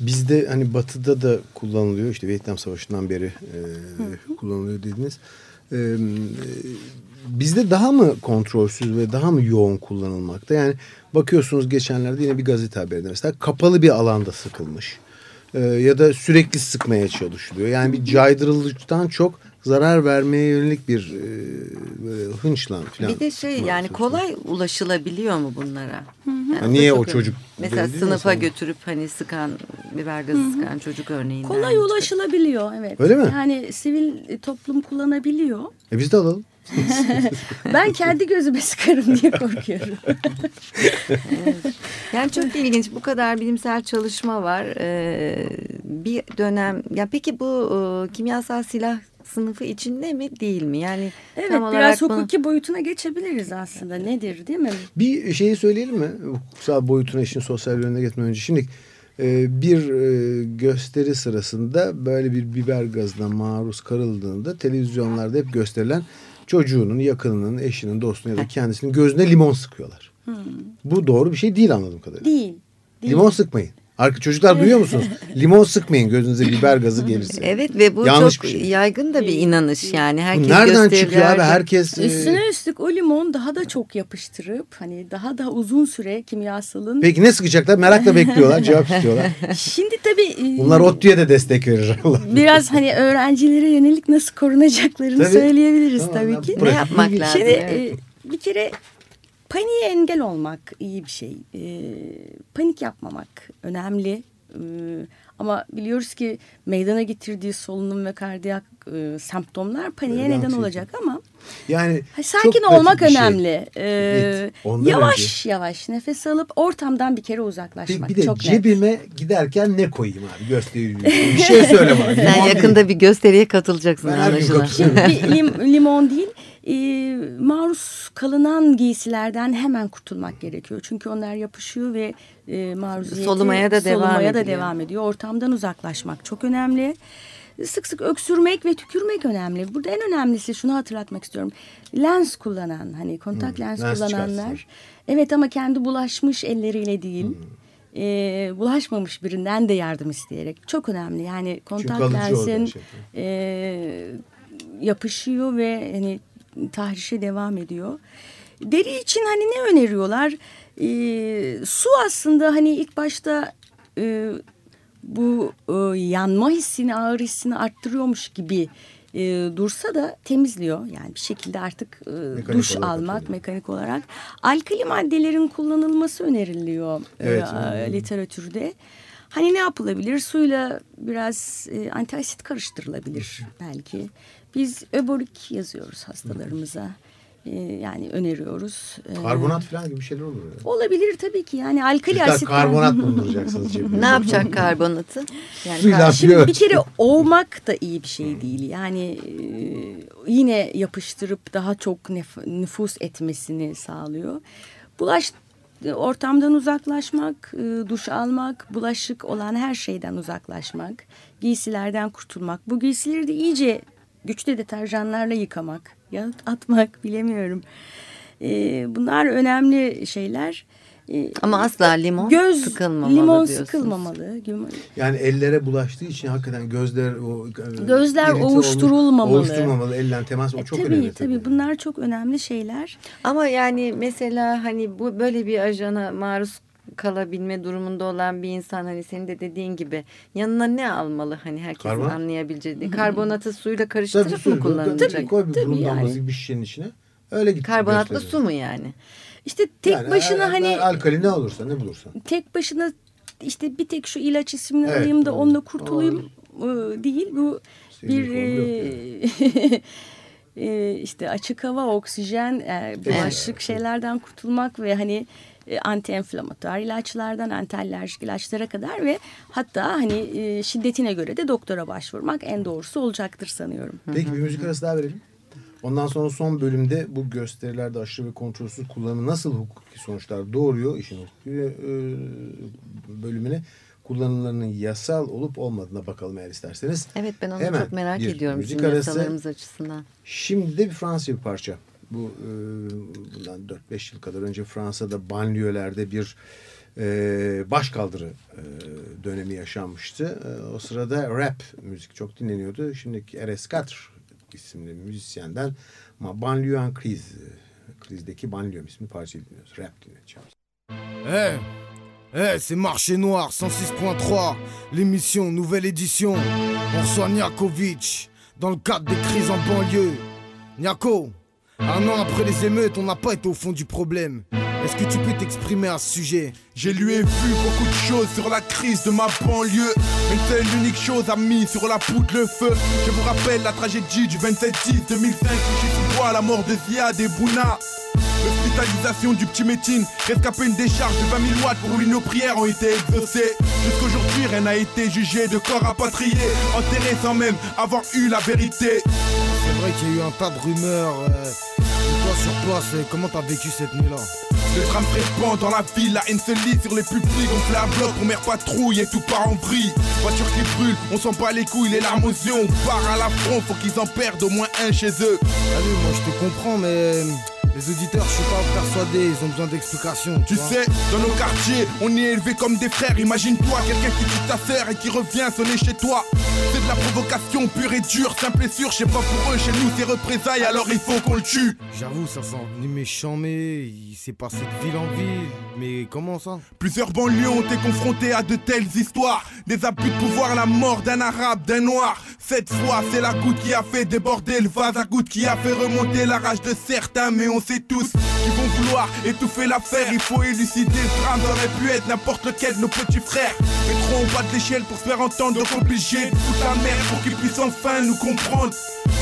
bizde hani batıda da kullanılıyor. İşte Vietnam Savaşı'ndan beri e, kullanılıyor dediniz. E, bizde daha mı kontrolsüz ve daha mı yoğun kullanılmakta? Yani bakıyorsunuz geçenlerde yine bir gazete haberinde mesela kapalı bir alanda sıkılmış. E, ya da sürekli sıkmaya çalışılıyor. Yani bir caydırılıktan çok zarar vermeye yönelik bir e, böyle hınçla falan. Bir de şey yani kolay ulaşılabiliyor mu bunlara? Hı hı. Yani niye o çocuk? Mesela sınıfa götürüp hani sıkan biber gazı hı hı. sıkan çocuk örneğinden. Kolay ulaşılabiliyor evet. Öyle mi? Yani sivil toplum kullanabiliyor. E biz de alalım. Ben kendi gözüme sıkarım diye korkuyorum. evet. Yani çok ilginç. Bu kadar bilimsel çalışma var. Ee, bir dönem ya peki bu e, kimyasal silah sınıfı içinde mi değil mi? Yani evet tam biraz hukuki bunu... boyutuna geçebiliriz aslında. Nedir değil mi? Bir şeyi söyleyelim mi? Hukuksal boyutuna işin sosyal yönüne geçmeden önce. Şimdi e, bir e, gösteri sırasında böyle bir biber gazına maruz karıldığında televizyonlarda hep gösterilen çocuğunun, yakınının, eşinin, dostunun ya da kendisinin gözüne limon sıkıyorlar. Hmm. Bu doğru bir şey değil anladığım kadarıyla. Değil. değil. Limon sıkmayın. Arka çocuklar duyuyor musunuz? Limon sıkmayın gözünüze biber gazı gelirse. Evet ve bu Yanlış çok şey. yaygın da bir inanış yani. Herkes bu nereden çıkıyor abi herkes? E, Üstüne üstlük o limon daha da çok yapıştırıp hani daha da uzun süre kimyasalın. Peki ne sıkacaklar merakla bekliyorlar cevap istiyorlar. Şimdi tabii. E, Bunlar ODTÜ'ye de destek verir. biraz hani öğrencilere yönelik nasıl korunacaklarını tabii. söyleyebiliriz tamam, tabii ki. Ne yapmak lazım? Şimdi evet. e, bir kere Paniğe engel olmak iyi bir şey. E, panik yapmamak önemli. E, ama biliyoruz ki meydana getirdiği solunum ve kardiyak e, semptomlar paniğe evet, neden olacak ama yani sakin olmak şey. önemli. Ee, yavaş önce. yavaş nefes alıp ortamdan bir kere uzaklaşmak. Bir, bir de çok cebime net. giderken ne koyayım abi göstereyim. bir şey söyle bana. Sen yakında değil. bir gösteriye katılacaksın. Ben her gün bir lim, limon değil e, maruz kalınan giysilerden hemen kurtulmak gerekiyor. Çünkü onlar yapışıyor ve e, maruziyeti solumaya da devam solumaya ediyor. da devam ediyor. Ortamdan uzaklaşmak çok önemli. Sık sık öksürmek ve tükürmek önemli. Burada en önemlisi şunu hatırlatmak istiyorum. Lens kullanan hani kontak hmm, lens, lens kullananlar. Çıkarsın. Evet ama kendi bulaşmış elleriyle değil. Hmm e, bulaşmamış birinden de yardım isteyerek çok önemli yani kontak lensin şey. e, yapışıyor ve hani tahrişe devam ediyor. Deri için hani ne öneriyorlar? E, su aslında hani ilk başta e, bu e, yanma hissini, ağır hissini arttırıyormuş gibi e, dursa da temizliyor. Yani bir şekilde artık e, duş almak tabii. mekanik olarak. Alkali maddelerin kullanılması öneriliyor evet, e, literatürde. Hani ne yapılabilir? Suyla biraz e, antiasit karıştırılabilir belki. Biz öborik yazıyoruz hastalarımıza. E, yani öneriyoruz. E, karbonat falan gibi şeyler olur. Yani. Olabilir tabii ki. Yani alkali asit. karbonat bulunduracaksınız cebinde. ne yapacak karbonatı? Yani Suyla şimdi bir kere ovmak da iyi bir şey değil. Yani e, yine yapıştırıp daha çok nüfus etmesini sağlıyor. Bulaş ortamdan uzaklaşmak, duş almak, bulaşık olan her şeyden uzaklaşmak, giysilerden kurtulmak. Bu giysileri de iyice güçlü deterjanlarla yıkamak ya atmak bilemiyorum. E, bunlar önemli şeyler. E, Ama asla limon göz, sıkılmamalı Limon diyorsunuz. sıkılmamalı. Yani ellere bulaştığı için hakikaten gözler o e, gözler ovuşturulmamalı. Ovuşturulmamalı. Elden temas o e, çok tabii, önemli. Tabii tabii bunlar çok önemli şeyler. Ama yani mesela hani bu böyle bir ajana maruz kalabilme durumunda olan bir insan hani senin de dediğin gibi yanına ne almalı hani herkesin Karbon? anlayabileceği. Karbonatı suyla karıştırıp mı kullanılacak? Tabii, koy bir tabii burun yani. bir şişenin içine. Öyle git. Karbonatlı su mu yani? İşte tek yani, başına yani, hani alkali ne olursa ne bulursan. Tek başına işte bir tek şu ilaç ismini evet, alayım da onunla kurtulayım olabilir. değil. Bu Senin bir e, işte açık hava, oksijen, e, evet. şeylerden kurtulmak ve hani e, anti-enflamatuar ilaçlardan anti-alerjik ilaçlara kadar ve hatta hani e, şiddetine göre de doktora başvurmak en doğrusu olacaktır sanıyorum. Peki bir müzik arası daha verelim. Ondan sonra son bölümde bu gösterilerde aşırı ve kontrolsüz kullanımı nasıl hukuki sonuçlar doğuruyor işin hukuki e, bölümüne kullanımlarının yasal olup olmadığına bakalım eğer isterseniz. Evet ben onu Hemen çok merak ediyorum müzik arası, açısından. Şimdi de bir Fransız bir parça bu e, bundan 4-5 yıl kadar önce Fransa'da banliyölerde bir e, başkaldırı e, dönemi yaşanmıştı. E, o sırada rap müzik çok dinleniyordu. Şimdiki RS4 isimli müzisyenden ama Banlieue en Kriz krizdeki Banlieue ismi parça dinliyoruz. Rap dinleyeceğiz. Hey. Hey, c'est Marché Noir 106.3, l'émission nouvelle édition. On reçoit Niakovic dans le cadre des crises en banlieue. Niako, Un an après les émeutes, on n'a pas été au fond du problème. Est-ce que tu peux t'exprimer à ce sujet? J'ai lu et vu beaucoup de choses sur la crise de ma banlieue. Une seule unique chose a mis sur la poudre le feu. Je vous rappelle la tragédie du 27-10 2005 où j'ai sous la mort de Ziad et Bouna. Le Brutalisation du petit métine, rescapé une décharge de 20 000 watts pour nos prières ont été exaucées. Jusqu'aujourd'hui, rien n'a été jugé de corps rapatrié, enterré sans même avoir eu la vérité. C'est vrai qu'il y a eu un tas de rumeurs. Euh, toi sur place, euh, comment t'as vécu cette nuit-là le drame répand dans la ville, la haine se lit sur les pupilles, on fait un bloc, on mère patrouille et tout part en vrille. Voiture qui brûle, on s'en bat les couilles, les larmes aux yeux, on part à la front, faut qu'ils en perdent au moins un chez eux. Allez, moi je te comprends, mais les auditeurs, je suis pas persuadé, ils ont besoin d'explications. Tu, sais, dans nos quartiers, on est élevé comme des frères. Imagine-toi quelqu'un qui quitte ta sœur et qui revient sonner chez toi. De la provocation pure et dure, simple et sûr. Je sais pas pour eux, chez nous c'est représailles, alors il faut qu'on le tue. J'avoue, ça sent ni méchant, mais il s'est passé de ville en ville. Mais comment ça? Plusieurs banlieues ont été confrontées à de telles histoires. Des abus de pouvoir, la mort d'un arabe, d'un noir. Cette fois, c'est la goutte qui a fait déborder le vase à goutte qui a fait remonter la rage de certains. Mais on sait tous qu'ils vont vouloir étouffer l'affaire. Il faut élucider le drame, aurait pu être n'importe lequel de nos petits frères. Mais trop en bas de l'échelle pour se faire entendre, donc obligé de foutre la pour qu'ils puissent enfin nous comprendre.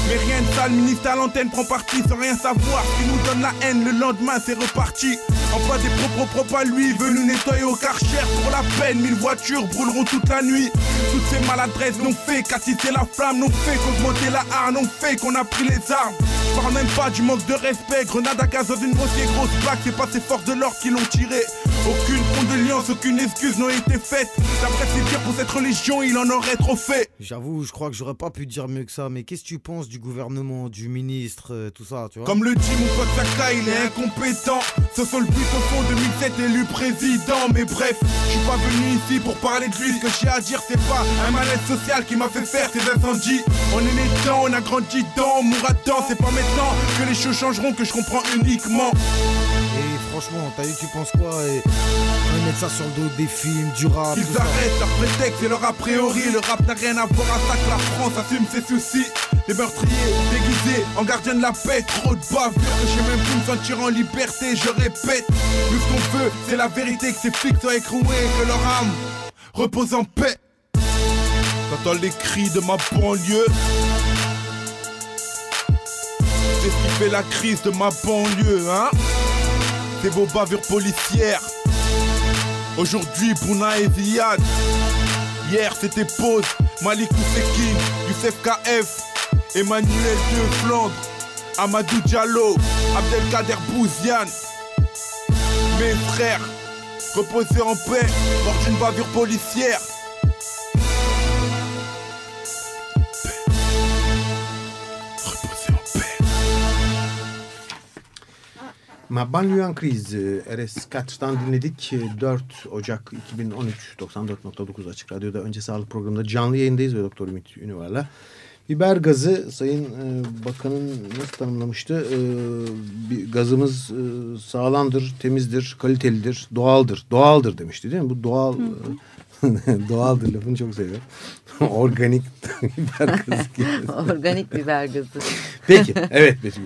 Mais rien de ça, le ministre à l'antenne prend parti sans rien savoir. qui nous donne la haine, le lendemain c'est reparti. Envoie des propres propres à lui, venu nettoyer au karcher pour la peine. Mille voitures brûleront toute la nuit. Toutes ces maladresses n'ont fait qu'assister la flamme, n'ont fait qu'augmenter la harne, n'ont fait qu'on a pris les armes. Je parle même pas du manque de respect, grenade à gaz dans une grosse grosse plaque, c'est pas ces forces de l'ordre qui l'ont tiré. Aucune condoléance, aucune excuse n'ont été faites. D'après ses dires pour cette religion, il en aurait trop fait. J'avoue, je crois que j'aurais pas pu dire mieux que ça, mais qu'est-ce que tu penses du gouvernement, du ministre, euh, tout ça, tu vois? Comme le dit mon pote Saka, il est incompétent. Ce sont le fond 2007 élu président. Mais bref, je suis pas venu ici pour parler de lui. Ce que j'ai à dire, c'est pas un malaise social qui m'a fait faire ces incendies. On est né dedans, on a grandi dedans, on mourra dedans. C'est pas maintenant que les choses changeront que je comprends uniquement. Et franchement, t'as vu, tu penses quoi et mettre ça sur le dos des films, du rap. Ils arrêtent leur prétexte et leur a priori. Le rap n'a rien à voir à ça que la France assume ses soucis. Les meurtriers déguisés en gardiens de la paix. Trop de bavures que j'ai même pu me sentir en liberté. Je répète, ce qu'on veut, c'est la vérité que ces flics soient écroués. Que leur âme repose en paix. On les cris de ma banlieue. C'est ce qui fait la crise de ma banlieue, hein C'est vos bavures policières Aujourd'hui, Bruna et Ziad. Hier, c'était Pause, Malik Ousekine, Youssef KF, Emmanuel de Flandre, Amadou Diallo, Abdelkader Bouziane. Mes frères, reposez en paix, mort d'une bavure policière. Ma Banlieue Kriz Eres Kaç'tan dinledik. 4 Ocak 2013 94.9 Açık Radyo'da önce sağlık programında canlı yayındayız ve Doktor Ümit Ünüvar'la. Biber gazı Sayın e, Bakan'ın nasıl tanımlamıştı? E, bir gazımız e, sağlamdır, temizdir, kalitelidir, doğaldır. Doğaldır demişti değil mi? Bu doğal... Hı hı. Doğaldır lafını çok seviyorum. Organik biber gazı. Organik biber gazı. Peki evet Betül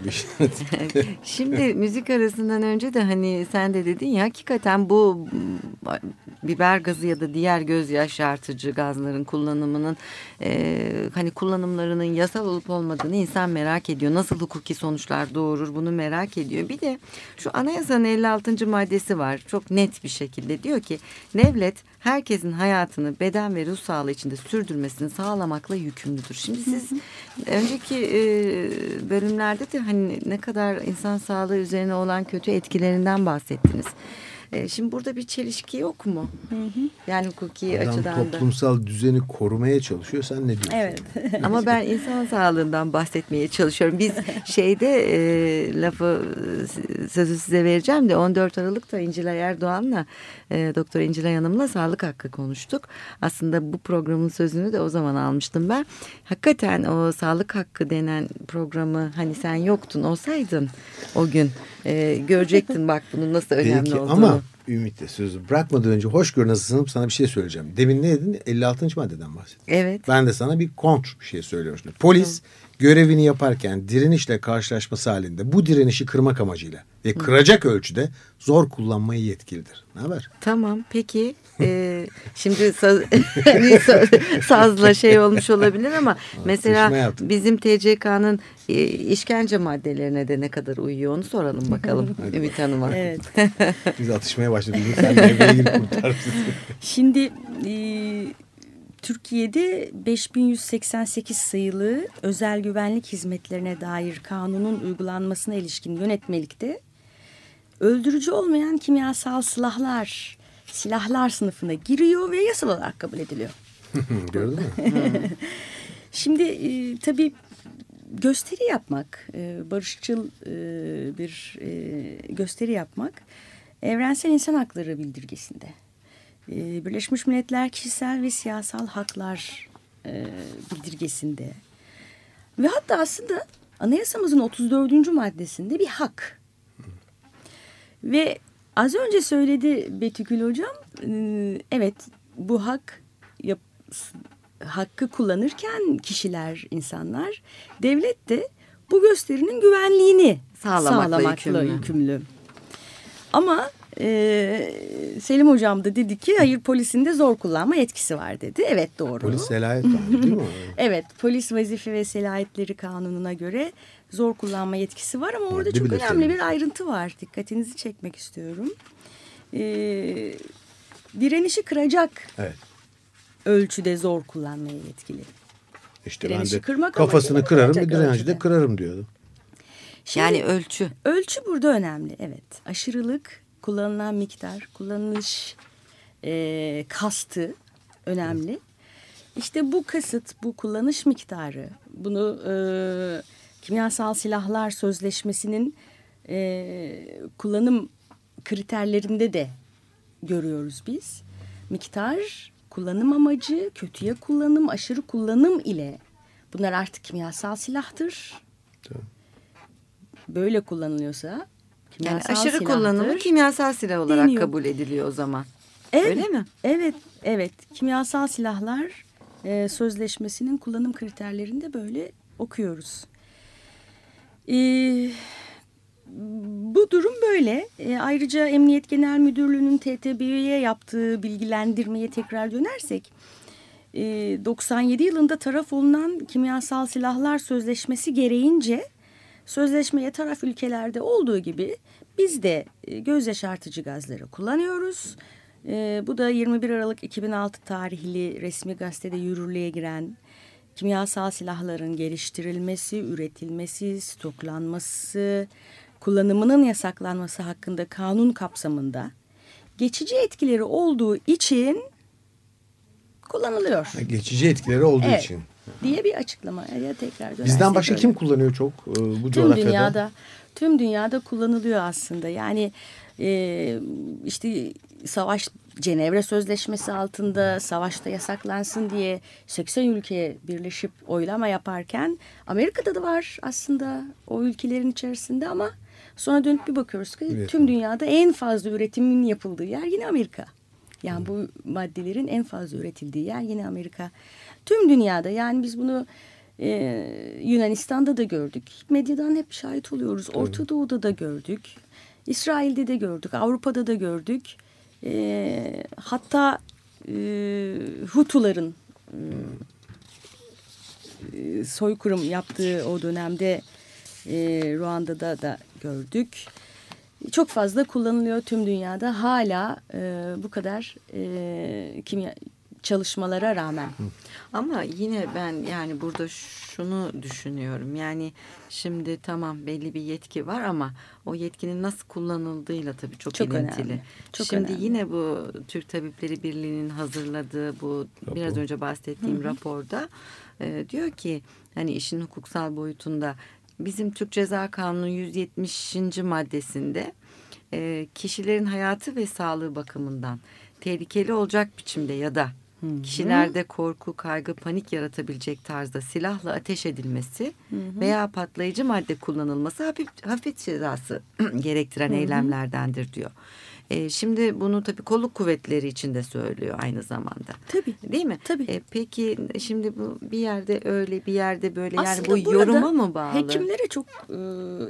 Şimdi müzik arasından önce de hani sen de dedin ya hakikaten bu biber gazı ya da diğer göz yaşartıcı gazların kullanımının e, hani kullanımlarının yasal olup olmadığını insan merak ediyor. Nasıl hukuki sonuçlar doğurur bunu merak ediyor. Bir de şu anayasanın 56. maddesi var. Çok net bir şekilde diyor ki devlet herkesin hayatını beden ve ruh sağlığı içinde sürdürmesini sağlamakla yükümlüdür. Şimdi siz önceki e, bölümlerde de hani ne kadar insan sağlığı üzerine olan kötü etkilerinden bahsettiniz. E, şimdi burada bir çelişki yok mu? Hı hı. Yani hukuki Adam açıdan da. toplumsal düzeni korumaya çalışıyor. Sen ne diyorsun? Evet. Ama ben insan sağlığından bahsetmeye çalışıyorum. Biz şeyde e, lafı sözü size vereceğim de 14 Aralık'ta İncilay Erdoğan'la e, Doktor İncilay Hanım'la sağlık hakkı konuştuk. Aslında bu programın sözünü de o zaman almıştım ben. Hakikaten o sağlık hakkı denen programı hani sen yoktun olsaydın o gün e, görecektin bak bunun nasıl önemli Peki, olduğunu. Ama Ümit'e sözü bırakmadan önce hoşgörü nasıl sana bir şey söyleyeceğim. Demin ne dedin? 56. maddeden bahsettin. Evet. Ben de sana bir kontr bir şey söylüyorum şimdi. Polis Hı. görevini yaparken direnişle karşılaşması halinde bu direnişi kırmak amacıyla ve kıracak ölçüde zor kullanmayı yetkilidir. Ne haber? Tamam peki e, şimdi saz, hani sazla şey olmuş olabilir ama mesela bizim TCK'nın e, işkence maddelerine de ne kadar uyuyor onu soralım bakalım Ümit Hanım'a. Evet. Biz atışmaya başladık. Sen kurtar Şimdi e, Türkiye'de 5188 sayılı özel güvenlik hizmetlerine dair kanunun uygulanmasına ilişkin yönetmelikte öldürücü olmayan kimyasal silahlar silahlar sınıfına giriyor ve yasal olarak kabul ediliyor. Gördün mü? Şimdi e, tabii gösteri yapmak, e, barışçıl e, bir e, gösteri yapmak evrensel insan hakları bildirgesinde. E, Birleşmiş Milletler Kişisel ve Siyasal Haklar e, bildirgesinde ve hatta aslında anayasamızın 34. maddesinde bir hak. Ve az önce söyledi Betükül Hocam, e, evet bu hak yap, hakkı kullanırken kişiler, insanlar, devlet de bu gösterinin güvenliğini sağlamakla, sağlamakla yükümlü. yükümlü. Ama e, Selim Hocam da dedi ki hayır polisin de zor kullanma etkisi var dedi. Evet doğru. Polis selahiyet var değil mi? evet polis vazife ve selahiyetleri kanununa göre zor kullanma yetkisi var ama orada çok önemli bir ayrıntı var. Dikkatinizi çekmek istiyorum. E, direnişi kıracak evet. ölçüde zor kullanmaya yetkili. İşte direnişi ben de kırmak kafasını kırarım bir direnci de kırarım diyordum. Şimdi, yani ölçü. Ölçü burada önemli evet. Aşırılık, kullanılan miktar, kullanılış e, kastı önemli. İşte bu kasıt, bu kullanış miktarı, bunu e, kimyasal silahlar sözleşmesinin e, kullanım kriterlerinde de görüyoruz biz. Miktar, kullanım amacı, kötüye kullanım, aşırı kullanım ile bunlar artık kimyasal silahtır. Tamam. Böyle kullanılıyorsa yani aşırı silahtır. kullanımı kimyasal silah olarak deniyor. kabul ediliyor o zaman. Evet, Öyle mi? Evet, evet. Kimyasal silahlar e, sözleşmesinin kullanım kriterlerinde böyle okuyoruz. E, bu durum böyle. E, ayrıca Emniyet Genel Müdürlüğü'nün TTB'ye yaptığı bilgilendirmeye tekrar dönersek... 97 e, yılında taraf olunan kimyasal silahlar sözleşmesi gereğince sözleşmeye taraf ülkelerde olduğu gibi biz de e, göz yaşartıcı gazları kullanıyoruz. E, bu da 21 Aralık 2006 tarihli resmi gazetede yürürlüğe giren kimyasal silahların geliştirilmesi, üretilmesi, stoklanması, kullanımının yasaklanması hakkında kanun kapsamında geçici etkileri olduğu için kullanılıyor. geçici etkileri olduğu evet. için diye bir açıklama ya tekrar Bizden başka böyle. kim kullanıyor çok e, bu tüm coğrafyada? Dünyada, tüm dünyada kullanılıyor aslında. Yani e, işte savaş Cenevre Sözleşmesi altında savaşta yasaklansın diye 80 ülke birleşip oylama yaparken Amerika'da da var aslında o ülkelerin içerisinde ama sonra dönüp bir bakıyoruz ki evet. tüm dünyada en fazla üretimin yapıldığı yer yine Amerika. Yani bu maddelerin en fazla üretildiği yer yine Amerika. Tüm dünyada yani biz bunu e, Yunanistan'da da gördük. Medyadan hep şahit oluyoruz. Orta Doğu'da da gördük. İsrail'de de gördük. Avrupa'da da gördük. E, hatta e, Hutuların e, soykırım yaptığı o dönemde e, Ruanda'da da gördük. Çok fazla kullanılıyor tüm dünyada. Hala e, bu kadar e, kimya çalışmalara rağmen. Ama yine ben yani burada şunu düşünüyorum. Yani şimdi tamam belli bir yetki var ama o yetkinin nasıl kullanıldığıyla tabii çok, çok ilintili. Önemli. Çok şimdi önemli. yine bu Türk Tabipleri Birliği'nin hazırladığı bu Rapor. biraz önce bahsettiğim Hı -hı. raporda e, diyor ki hani işin hukuksal boyutunda bizim Türk Ceza Kanunu 170. maddesinde e, kişilerin hayatı ve sağlığı bakımından tehlikeli olacak biçimde ya da Hı-hı. Kişilerde korku, kaygı, panik yaratabilecek tarzda silahla ateş edilmesi Hı-hı. veya patlayıcı madde kullanılması hafif, hafif cezası gerektiren Hı-hı. eylemlerdendir diyor. E, şimdi bunu tabii kolluk kuvvetleri için de söylüyor aynı zamanda. Tabii. Değil mi? Tabii. E, peki şimdi bu bir yerde öyle bir yerde böyle Aslında yani bu yoruma mı bağlı? Hekimlere çok e,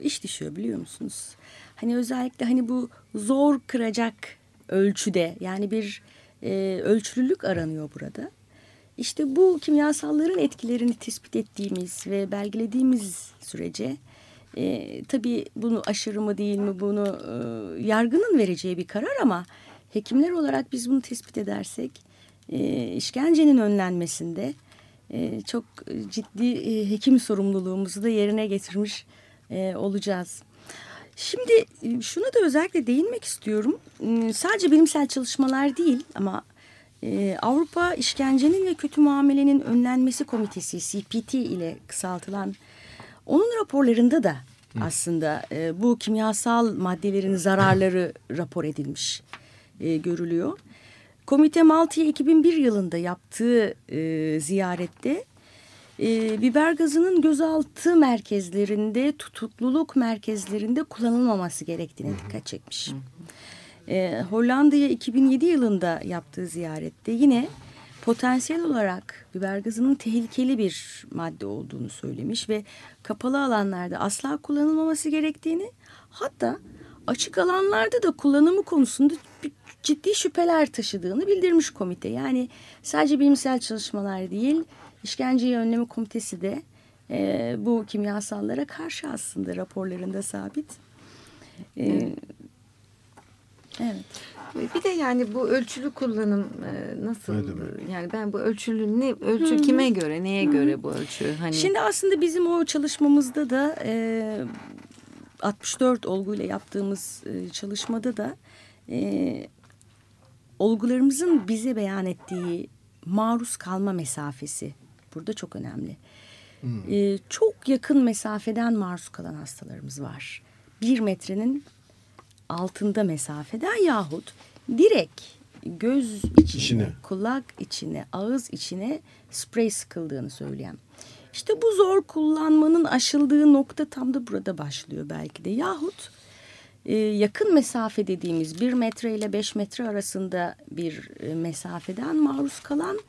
iş düşüyor biliyor musunuz? Hani özellikle hani bu zor kıracak ölçüde yani bir e, ölçülülük aranıyor burada. İşte bu kimyasalların etkilerini tespit ettiğimiz ve belgelediğimiz sürece e, tabii bunu aşırı mı değil mi bunu e, yargının vereceği bir karar ama hekimler olarak biz bunu tespit edersek e, işkencenin önlenmesinde e, çok ciddi e, hekim sorumluluğumuzu da yerine getirmiş e, olacağız. Şimdi e, şunu da özellikle değinmek istiyorum. Sadece bilimsel çalışmalar değil ama e, Avrupa İşkencenin ve Kötü Muamelenin Önlenmesi Komitesi CPT ile kısaltılan onun raporlarında da aslında e, bu kimyasal maddelerin zararları rapor edilmiş görülüyor. Komite Malta'ya 2001 yılında yaptığı ziyarette e, biber gazının gözaltı merkezlerinde, tutukluluk merkezlerinde kullanılmaması gerektiğine dikkat çekmiş. E, Hollanda'ya 2007 yılında yaptığı ziyarette yine potansiyel olarak biber gazının tehlikeli bir madde olduğunu söylemiş ve kapalı alanlarda asla kullanılmaması gerektiğini hatta açık alanlarda da kullanımı konusunda ciddi şüpheler taşıdığını bildirmiş komite. Yani sadece bilimsel çalışmalar değil, işkenceyi önleme komitesi de e, bu kimyasallara karşı aslında raporlarında sabit. E, evet. Bir de yani bu ölçülü kullanım e, nasıl? Yani ben bu ölçülü ne ölçü Hı-hı. kime göre, neye Hı-hı. göre bu ölçü? Hani Şimdi aslında bizim o çalışmamızda da e, 64 olguyla yaptığımız e, çalışmada da e, olgularımızın bize beyan ettiği maruz kalma mesafesi burada çok önemli. Hmm. E, çok yakın mesafeden maruz kalan hastalarımız var. Bir metrenin altında mesafeden yahut direkt göz içine, içine, kulak içine, ağız içine sprey sıkıldığını söyleyen. İşte bu zor kullanmanın aşıldığı nokta tam da burada başlıyor belki de. Yahut e, yakın mesafe dediğimiz bir metre ile beş metre arasında bir e, mesafeden maruz kalan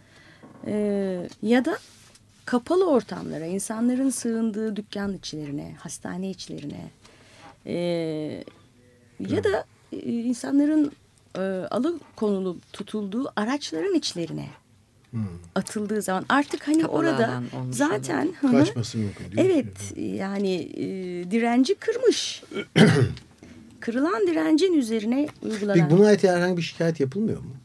e, ya da kapalı ortamlara, insanların sığındığı dükkan içlerine, hastane içlerine e, ya da e, insanların e, alıkonulu tutulduğu araçların içlerine hmm. atıldığı zaman artık hani Kapalı orada zaten kaçması mümkün Evet yani e, direnci kırmış. Kırılan direncin üzerine uygulanan. Peki buna ait herhangi bir şikayet yapılmıyor mu?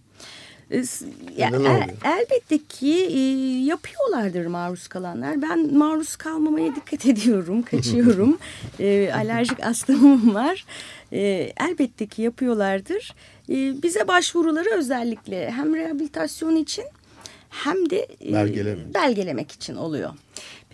Ya, el, elbette ki e, yapıyorlardır maruz kalanlar. Ben maruz kalmamaya dikkat ediyorum, kaçıyorum. e, alerjik astımım var. E, elbette ki yapıyorlardır. E, bize başvuruları özellikle hem rehabilitasyon için hem de e, belgelemek. belgelemek için oluyor.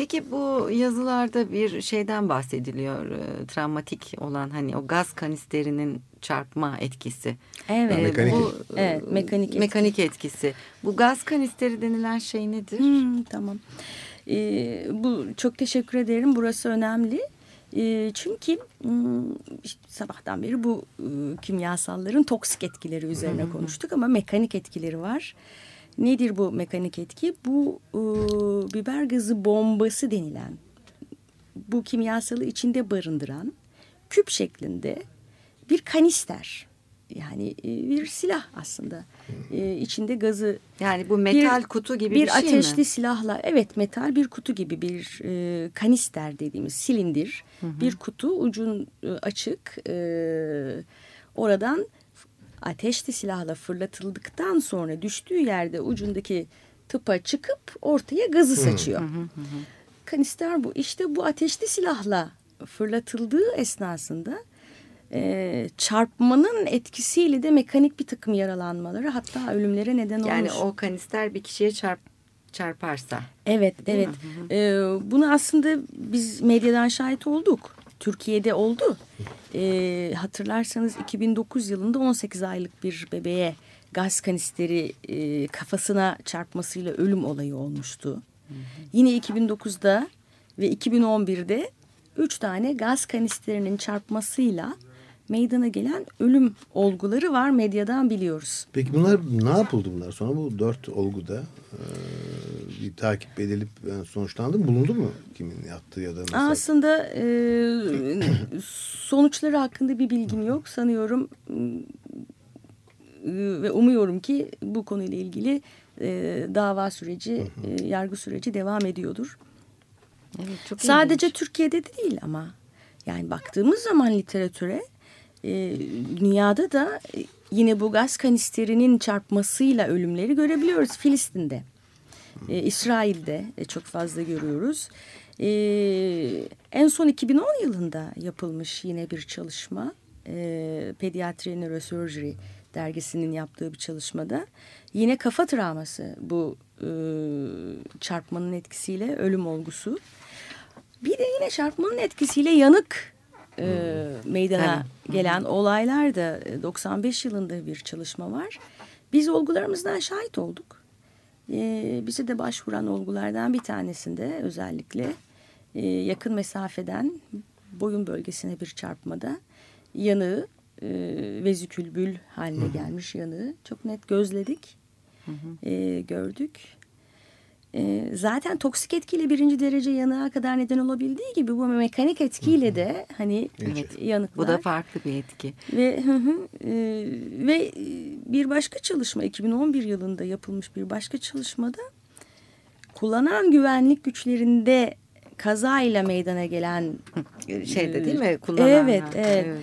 Peki bu yazılarda bir şeyden bahsediliyor. E, travmatik olan hani o gaz kanisterinin çarpma etkisi. Evet. E, mekanik. Bu, evet, mekanik etkisi. Mekanik etkisi. Bu gaz kanisteri denilen şey nedir? Hmm, tamam. E, bu çok teşekkür ederim. Burası önemli. E, çünkü hmm, işte sabahtan beri bu e, kimyasalların toksik etkileri üzerine konuştuk ama mekanik etkileri var. Nedir bu mekanik etki? Bu e, biber gazı bombası denilen bu kimyasalı içinde barındıran küp şeklinde bir kanister. Yani e, bir silah aslında. E, içinde gazı yani bu metal bir, kutu gibi bir, bir şey mi? ateşli silahla evet metal bir kutu gibi bir e, kanister dediğimiz silindir. Hı hı. Bir kutu ucun e, açık. E, oradan ateşli silahla fırlatıldıktan sonra düştüğü yerde ucundaki tıpa çıkıp ortaya gazı saçıyor. Hı hı hı. Kanister bu. İşte bu ateşli silahla fırlatıldığı esnasında e, çarpmanın etkisiyle de mekanik bir takım yaralanmaları hatta ölümlere neden olur. Yani o kanister bir kişiye çarp çarparsa. Evet, evet. E, bunu aslında biz medyadan şahit olduk. Türkiye'de oldu. E, hatırlarsanız 2009 yılında 18 aylık bir bebeğe gaz kanisteri e, kafasına çarpmasıyla ölüm olayı olmuştu. Hı hı. Yine 2009'da ve 2011'de üç tane gaz kanisterinin çarpmasıyla meydana gelen ölüm olguları var medyadan biliyoruz. Peki bunlar ne yapıldı bunlar sonra bu dört olguda e, bir takip edilip yani sonuçlandı mı bulundu mu kimin yaptığı ya da nasıl? Aslında e, sonuçları hakkında bir bilgim yok sanıyorum ve umuyorum ki bu konuyla ilgili e, dava süreci. E, yargı süreci devam ediyordur. Evet, çok Sadece ilginç. Türkiye'de de değil ama yani baktığımız zaman literatüre e, dünyada da yine bu gaz kanisterinin çarpmasıyla ölümleri görebiliyoruz Filistin'de. E, İsrail'de e, çok fazla görüyoruz. E, en son 2010 yılında yapılmış yine bir çalışma. E, Pediatri Neurosurgery dergisinin yaptığı bir çalışmada yine kafa travması bu e, çarpmanın etkisiyle ölüm olgusu. Bir de yine çarpmanın etkisiyle yanık e, meydana evet. gelen olaylar da 95 yılında bir çalışma var. Biz olgularımızdan şahit olduk. E, bize de başvuran olgulardan bir tanesinde özellikle e, yakın mesafeden boyun bölgesine bir çarpmada yanığı e, vezikülbül haline gelmiş yanığı çok net gözledik, hı hı. E, gördük. E, zaten toksik etkiyle birinci derece yanığa kadar neden olabildiği gibi bu mekanik etkiyle de hani evet, yanıklar. Bu da farklı bir etki. Ve hı hı, e, ve bir başka çalışma 2011 yılında yapılmış bir başka çalışmada kullanan güvenlik güçlerinde kazayla meydana gelen şeyde değil mi? Kullanan evet, evet. evet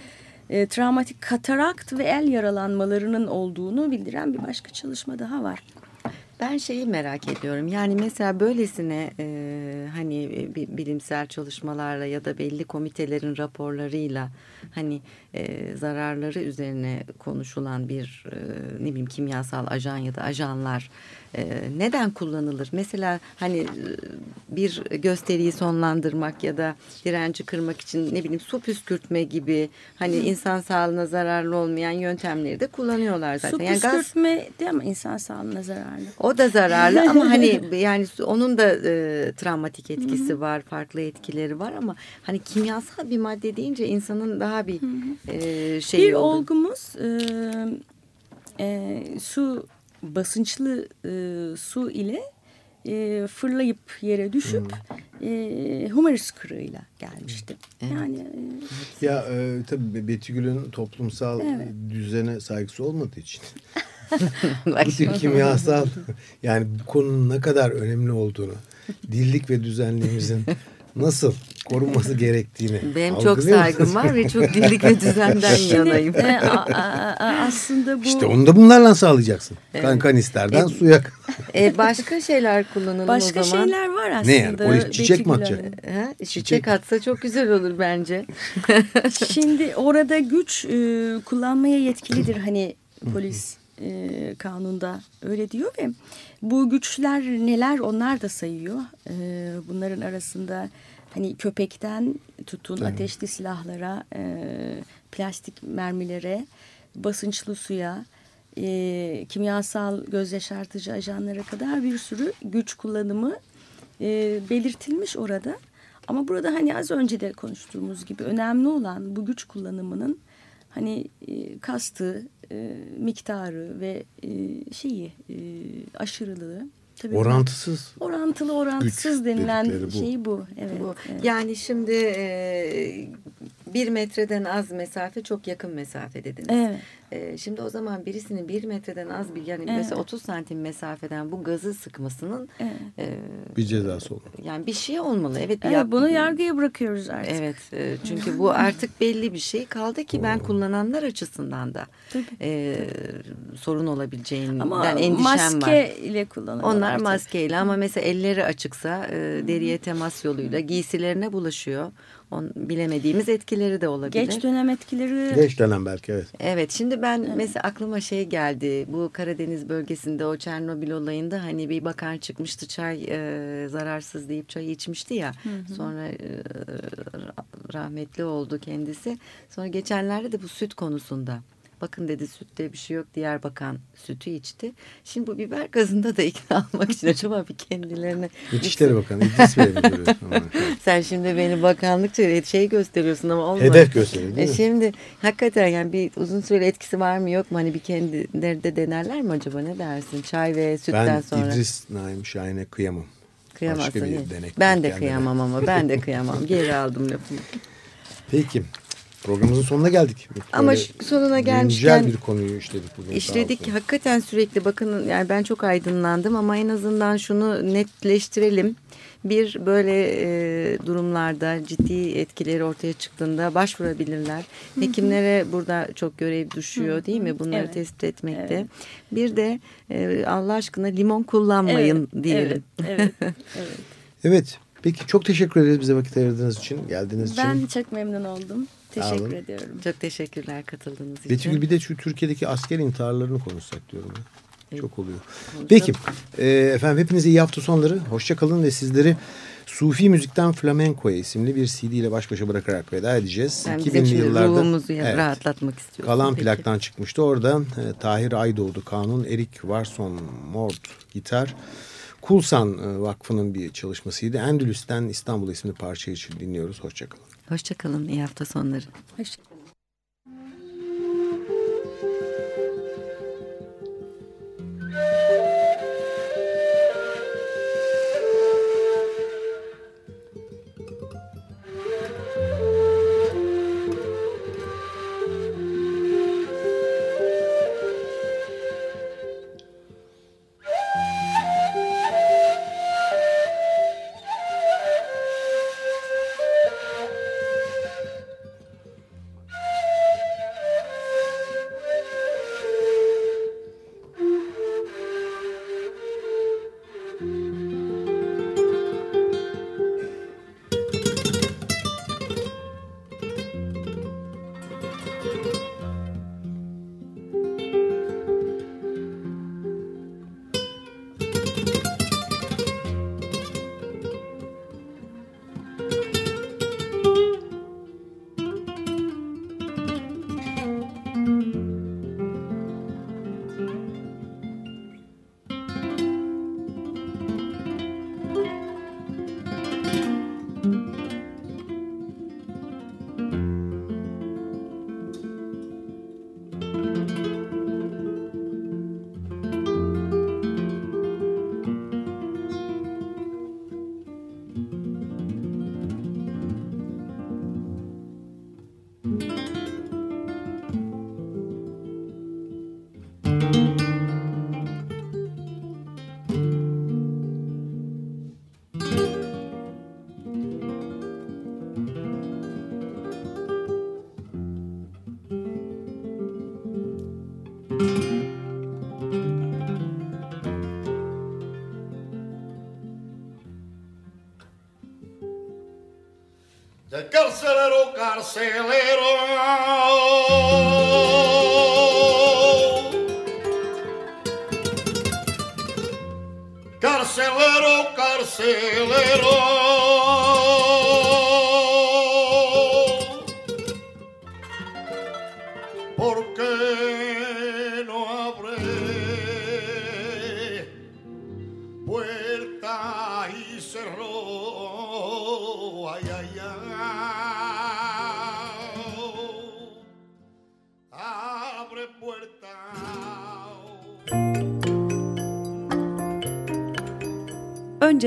e, travmatik katarakt ve el yaralanmalarının olduğunu bildiren bir başka çalışma daha var. Ben şeyi merak ediyorum. Yani mesela böylesine e, hani e, bilimsel çalışmalarla ya da belli komitelerin raporlarıyla hani e, zararları üzerine konuşulan bir e, ne bileyim kimyasal ajan ya da ajanlar e, neden kullanılır? Mesela hani e, bir gösteriyi sonlandırmak ya da direnci kırmak için ne bileyim su püskürtme gibi hani insan sağlığına zararlı olmayan yöntemleri de kullanıyorlar zaten. Su yani püskürtme gaz, değil mi insan sağlığına zararlı? O da zararlı ama hani yani onun da e, travmatik etkisi var, farklı etkileri var ama hani kimyasal bir madde deyince insanın daha bir e, şeyi Bir oldu. olgumuz e, e, su basınçlı e, su ile e, fırlayıp yere düşüp hmm. e, humerus kırığıyla gelmişti. Evet. Yani e, ya e, tabii Betty Gül'ün toplumsal evet. düzene saygısı olmadığı için bütün kimyasal yani bu konunun ne kadar önemli olduğunu dillik ve düzenliğimizin nasıl korunması gerektiğini Benim çok saygım var ve çok dillik ve düzenden yanayım. E, aslında bu... İşte onu da bunlarla sağlayacaksın. Evet. Kan kanisterden e, suya e, Başka şeyler kullanalım başka o zaman. Başka şeyler var aslında. Ne yani? Polis çiçek mi atacak? Ha, çiçek. çiçek atsa çok güzel olur bence. Şimdi orada güç e, kullanmaya yetkilidir hani polis e, kanunda öyle diyor ve bu güçler neler onlar da sayıyor. E, bunların arasında hani köpekten tutun evet. ateşli silahlara, e, plastik mermilere, basınçlı suya, e, kimyasal göz yaşartıcı ajanlara kadar bir sürü güç kullanımı e, belirtilmiş orada. Ama burada hani az önce de konuştuğumuz gibi önemli olan bu güç kullanımının hani e, kastı, e, miktarı ve e, şeyi e, aşırılığı Tabii orantısız. Orantılı orantısız denilen bu. şey bu. Evet, bu. evet. Yani şimdi e, bir metreden az mesafe çok yakın mesafe dediniz. Evet. E, şimdi o zaman birisinin bir metreden az bir yani evet. mesela 30 santim mesafeden bu gazı sıkmasının evet. e, bir cezası olmalı. Yani bir şey olmalı. Evet, evet yap, bunu yargıya bırakıyoruz artık. Evet e, çünkü bu artık belli bir şey kaldı ki ben kullananlar açısından da e, sorun olabileceğinden Ama endişem var. Ama maske ile kullanıyorlar. Onlar maskeyle ama mesela elleri açıksa e, deriye temas yoluyla giysilerine bulaşıyor. On, bilemediğimiz etkileri de olabilir. Geç dönem etkileri. Geç dönem belki evet. Evet şimdi ben evet. mesela aklıma şey geldi. Bu Karadeniz bölgesinde o Çernobil olayında hani bir bakan çıkmıştı çay e, zararsız deyip çay içmişti ya. Hı hı. Sonra e, rahmetli oldu kendisi. Sonra geçenlerde de bu süt konusunda Bakın dedi sütte bir şey yok. Diğer bakan sütü içti. Şimdi bu biber gazında da ikna almak için acaba bir kendilerine... İçişleri Bakanı İdris Bey'e Sen şimdi beni bakanlıkça şey gösteriyorsun ama olmadı. Hedef gösteriyor değil e mi? Şimdi hakikaten yani bir uzun süreli etkisi var mı yok mu? Hani bir kendileri de denerler mi acaba ne dersin? Çay ve sütten ben sonra. Ben İdris Naim Şahin'e kıyamam. Kıyamazsın. Ben de kıyamam ama ben de kıyamam. Geri aldım lafımı. Peki. Programımızın sonuna geldik. Böyle Ama sonuna gelmişken güncel bir konuyu işledik bugün. İşledik. Hakikaten sürekli bakın yani ben çok aydınlandım ama en azından şunu netleştirelim. Bir böyle e, durumlarda ciddi etkileri ortaya çıktığında başvurabilirler. Hekimlere burada çok görev düşüyor değil mi? Bunları evet. tespit etmekte. Evet. Bir de e, Allah aşkına limon kullanmayın evet. diyelim. Evet. Evet. evet. evet. Peki çok teşekkür ederiz bize vakit ayırdığınız için, geldiğiniz ben için. Ben çok memnun oldum. Teşekkür ediyorum. Çok teşekkürler katıldığınız için. Betül bir de şu Türkiye'deki asker intiharlarını konuşsak diyorum. Evet. Çok oluyor. Peki e, efendim hepinize iyi hafta sonları. Hoşça kalın ve sizleri Sufi Müzikten Flamenco'ya isimli bir CD ile baş başa bırakarak veda edeceğiz. Yani 2000'li yıllarda ruhumuzu evet, rahatlatmak istiyoruz. Kalan Peki. plaktan çıkmıştı. Orada e, Tahir Aydoğdu, Kanun, Erik Varson, Mort, gitar. Kulsan Vakfı'nın bir çalışmasıydı. Endülüs'ten İstanbul isimli parça için dinliyoruz. Hoşçakalın. Hoşçakalın. İyi hafta sonları. Hoşçakalın. Carcelero carcelero. Carcelero,